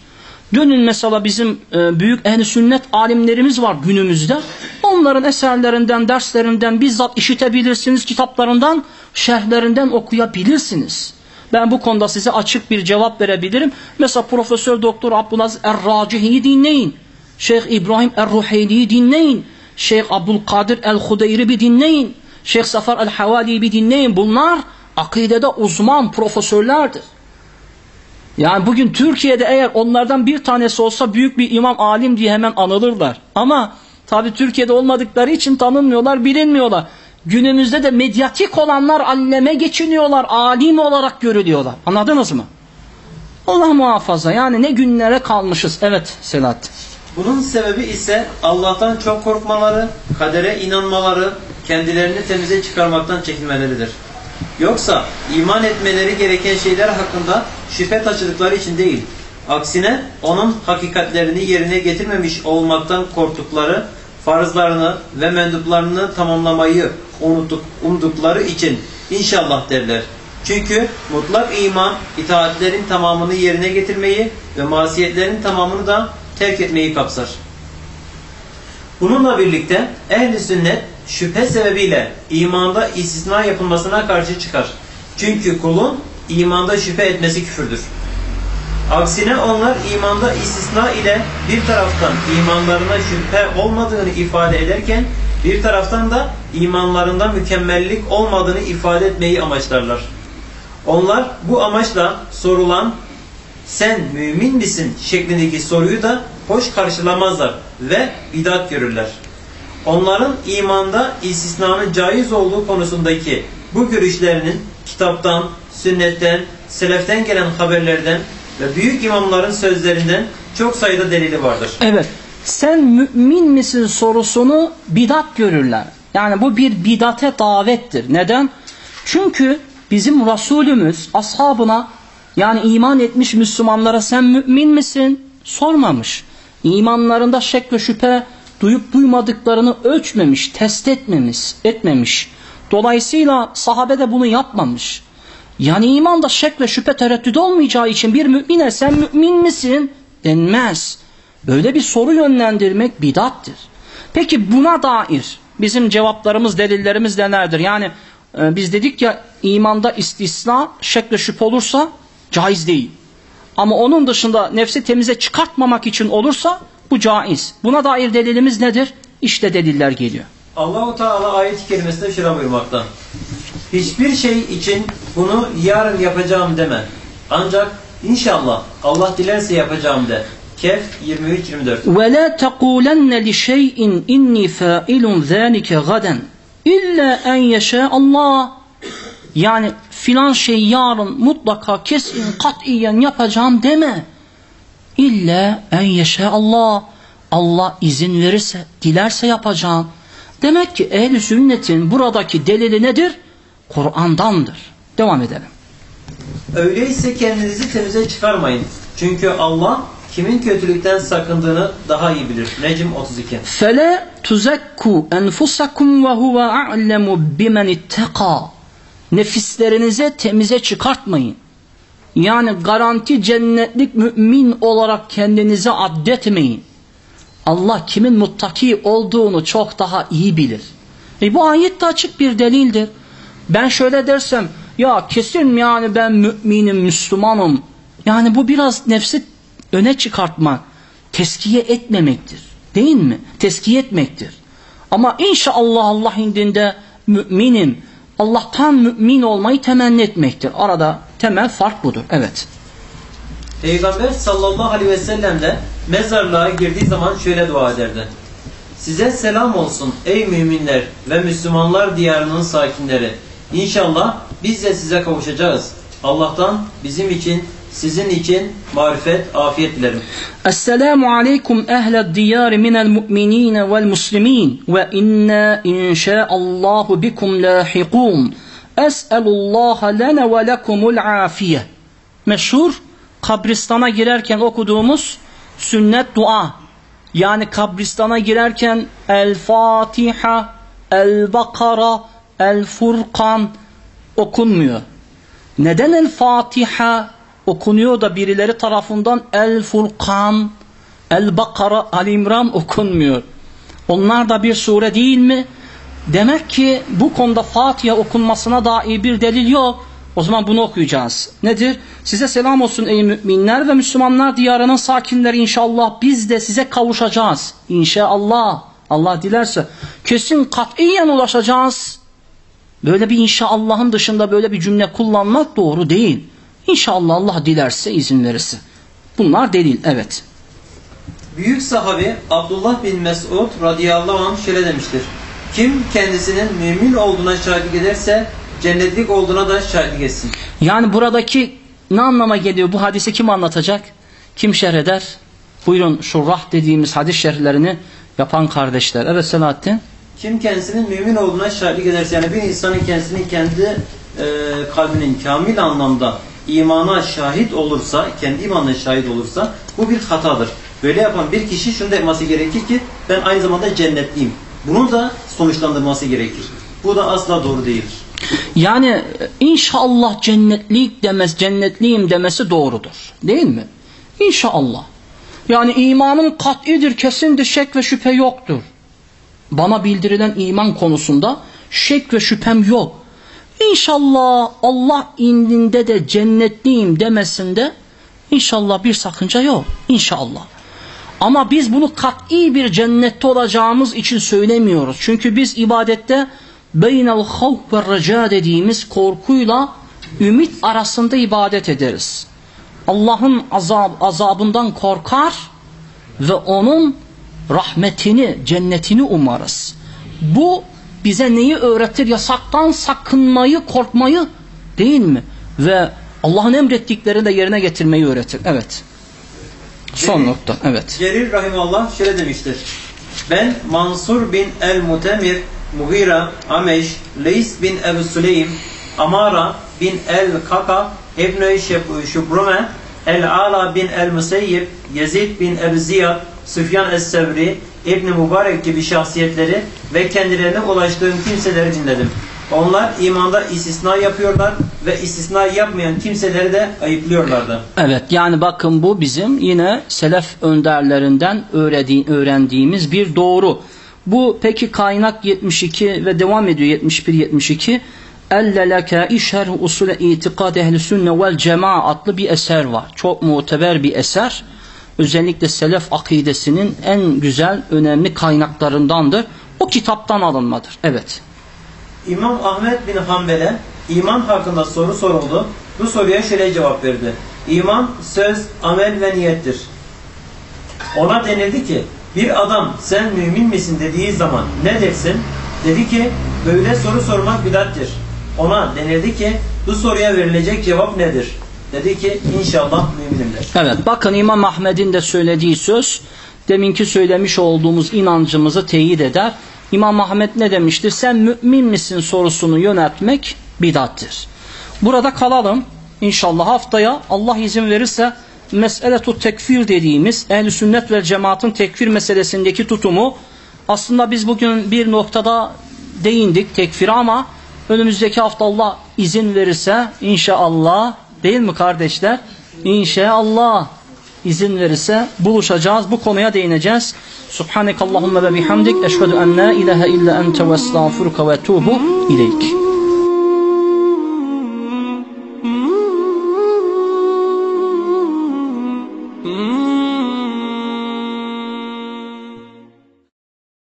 Dönün mesela bizim e, büyük ehli sünnet alimlerimiz var günümüzde. Onların eserlerinden, derslerinden bizzat işitebilirsiniz, kitaplarından, şerhlerinden okuyabilirsiniz. Ben bu konuda size açık bir cevap verebilirim. Mesela Profesör Doktor Abdülaziz Er-Racihi'yi dinleyin. Şeyh İbrahim Er-Ruheyli'yi dinleyin. Şeyh Abdülkadir El-Hudeyri bir dinleyin. Şeyh Safar El-Havali'yi bir dinleyin. Bunlar akidede uzman profesörlerdir. Yani bugün Türkiye'de eğer onlardan bir tanesi olsa büyük bir imam alim diye hemen anılırlar. Ama tabi Türkiye'de olmadıkları için tanınmıyorlar, bilinmiyorlar. Günümüzde de medyatik olanlar alleme geçiniyorlar, alim olarak görülüyorlar. Anladınız mı? Allah muhafaza yani ne günlere kalmışız. Evet Selahattin. Bunun sebebi ise Allah'tan çok korkmaları, kadere inanmaları, kendilerini temize çıkarmaktan çekinmeleridir. Yoksa iman etmeleri gereken şeyler hakkında şüphe taşıdıkları için değil. Aksine onun hakikatlerini yerine getirmemiş olmaktan korktukları, farzlarını ve menduplarını tamamlamayı unutuk, umdukları için inşallah derler. Çünkü mutlak iman itaatlerin tamamını yerine getirmeyi ve masiyetlerin tamamını da terk etmeyi kapsar. Bununla birlikte ehli sünnet şüphe sebebiyle imanda istisna yapılmasına karşı çıkar. Çünkü kulun imanda şüphe etmesi küfürdür. Aksine onlar imanda istisna ile bir taraftan imanlarına şüphe olmadığını ifade ederken bir taraftan da imanlarında mükemmellik olmadığını ifade etmeyi amaçlarlar. Onlar bu amaçla sorulan sen mümin misin şeklindeki soruyu da hoş karşılamazlar ve bidat görürler. Onların imanda istisnanın caiz olduğu konusundaki bu görüşlerinin kitaptan, sünnetten, seleften gelen haberlerden ve büyük imamların sözlerinden çok sayıda delili vardır. Evet. Sen mümin misin sorusunu bidat görürler. Yani bu bir bidate davettir. Neden? Çünkü bizim Resulümüz ashabına yani iman etmiş Müslümanlara sen mümin misin sormamış. İmanlarında şek ve şüphe duyup duymadıklarını ölçmemiş, test etmemiş, etmemiş. Dolayısıyla sahabe de bunu yapmamış. Yani imanda şek ve şüphe tereddüt olmayacağı için bir mümine sen mümin misin denmez. Böyle bir soru yönlendirmek bidattır. Peki buna dair bizim cevaplarımız, delillerimiz nelerdir? Yani e, biz dedik ya imanda istisna, şek ve şüphe olursa caiz değil. Ama onun dışında nefsi temize çıkartmamak için olursa bu caiz. Buna dair delilimiz nedir? İşte deliller geliyor. Allahu Teala ayet kelimesine şöyle buyurmakta. Hiçbir şey için bunu yarın yapacağım deme. Ancak inşallah Allah dilerse yapacağım de. Kehf 23-24 Ve la tekûlenne li şeyin inni fâilun zâlike gaden illa en yeşâ Allah yani filan şey yarın mutlaka kesin katiyen yapacağım deme. İlla en yeşe Allah. Allah izin verirse, dilerse yapacağım. Demek ki ehli sünnetin buradaki delili nedir? Kur'an'dandır. Devam edelim. Öyleyse kendinizi temize çıkarmayın. Çünkü Allah kimin kötülükten sakındığını daha iyi bilir. Necm 32. Fele tuzekku enfusakum ve huve a'lemu bimen itteka. Nefislerinize temize çıkartmayın. Yani garanti cennetlik mümin olarak kendinize addetmeyin. Allah kimin muttaki olduğunu çok daha iyi bilir. E bu ayet de açık bir delildir. Ben şöyle dersem ya kesin yani ben müminim, Müslümanım. Yani bu biraz nefsi öne çıkartma, teskiye etmemektir. Değil mi? Teskiye etmektir. Ama inşallah Allah indinde müminim. Allah'tan mümin olmayı temenni etmektir. Arada Temel fark budur. Evet. Peygamber sallallahu aleyhi ve sellem de mezarlığa girdiği zaman şöyle dua ederdi. Size selam olsun ey müminler ve Müslümanlar diyarının sakinleri. İnşallah biz de size kavuşacağız. Allah'tan bizim için, sizin için marifet, afiyet dilerim. Esselamu aleykum ehled diyari minel mu'minine vel muslimin ve inna inşaallahu bikum lahikun. Es'elullah lene ve lekumul afiye. Meşhur kabristana girerken okuduğumuz sünnet dua. Yani kabristana girerken El Fatiha, El Bakara, El Furkan okunmuyor. Neden El Fatiha okunuyor da birileri tarafından El Furkan, El Bakara, Al İmran okunmuyor? Onlar da bir sure değil mi? Demek ki bu konuda Fatiha okunmasına dair bir delil yok. O zaman bunu okuyacağız. Nedir? Size selam olsun ey müminler ve Müslümanlar diyarının sakinleri inşallah biz de size kavuşacağız. İnşallah. Allah dilerse kesin katiyen ulaşacağız. Böyle bir inşallahın dışında böyle bir cümle kullanmak doğru değil. İnşallah Allah dilerse izin verirse. Bunlar delil evet. Büyük sahabi Abdullah bin Mesud radıyallahu anh şöyle demiştir. Kim kendisinin mümin olduğuna şahitlik ederse cennetlik olduğuna da şahitlik etsin. Yani buradaki ne anlama geliyor? Bu hadisi kim anlatacak? Kim şerh eder? Buyurun şurrah dediğimiz hadis şerhlerini yapan kardeşler. Evet Selahattin. Kim kendisinin mümin olduğuna şahitlik ederse yani bir insanın kendisini kendi e, kalbinin kamil anlamda imana şahit olursa, kendi imanına şahit olursa bu bir hatadır. Böyle yapan bir kişi şunu da yapması gerekir ki ben aynı zamanda cennetliyim. Bunu da sonuçlandırması gerekir. Bu da asla doğru değildir. Yani e, inşallah cennetlik demez, cennetliyim demesi doğrudur. Değil mi? İnşallah. Yani imanım kat'idir, kesindir, şek ve şüphe yoktur. Bana bildirilen iman konusunda şek ve şüphem yok. İnşallah Allah indinde de cennetliyim demesinde inşallah bir sakınca yok. İnşallah. Ama biz bunu kat'i bir cennette olacağımız için söylemiyoruz. Çünkü biz ibadette beynel havf ve reca dediğimiz korkuyla ümit arasında ibadet ederiz. Allah'ın azab, azabından korkar ve onun rahmetini, cennetini umarız. Bu bize neyi öğretir? Yasaktan sakınmayı, korkmayı değil mi? Ve Allah'ın emrettiklerini de yerine getirmeyi öğretir. Evet. Son Cerir- nokta. Evet. Cerir Rahimallah şöyle demiştir. Ben Mansur bin el-Mutemir, Muhira, Ameş, Leys bin Ebu Süleym, Amara bin el-Kaka, İbn-i Şubrume, El-Ala bin el-Museyyib, Yezid bin Ebu Ziyad, Süfyan es-Sevri, İbn Mübarek gibi şahsiyetleri ve kendilerine ulaştığım kimseleri dinledim. Onlar imanda istisna yapıyorlar ve istisna yapmayan kimseleri de ayıplıyorlardı. Evet yani bakın bu bizim yine selef önderlerinden öğrendiği- öğrendiğimiz bir doğru. Bu peki kaynak 72 ve devam ediyor 71-72. Elle leke işher usule itikad ehli sünne vel cema adlı bir eser var. Çok muteber bir eser. Özellikle selef akidesinin en güzel, önemli kaynaklarındandır. O kitaptan alınmadır. Evet. İmam Ahmet bin Hanbel'e iman hakkında soru soruldu. Bu soruya şöyle cevap verdi. İman söz, amel ve niyettir. Ona denildi ki bir adam sen mümin misin dediği zaman ne dersin? Dedi ki böyle soru sormak bidattir. Ona denildi ki Bu soruya verilecek cevap nedir? Dedi ki inşallah müminimdir. Evet bakın İmam Ahmed'in de söylediği söz deminki söylemiş olduğumuz inancımızı teyit eder. İmam Ahmed ne demiştir? Sen mümin misin sorusunu yöneltmek bidattir. Burada kalalım. İnşallah haftaya Allah izin verirse meseletu tekfir dediğimiz ehl sünnet ve cemaatin tekfir meselesindeki tutumu aslında biz bugün bir noktada değindik tekfir ama önümüzdeki hafta Allah izin verirse inşallah değil mi kardeşler? İnşallah izin verirse buluşacağız. Bu konuya değineceğiz. Subhanekallahumma ve bihamdik. Eşhedü en la ilahe illa ente ve estağfuruka ve etubu ileyk.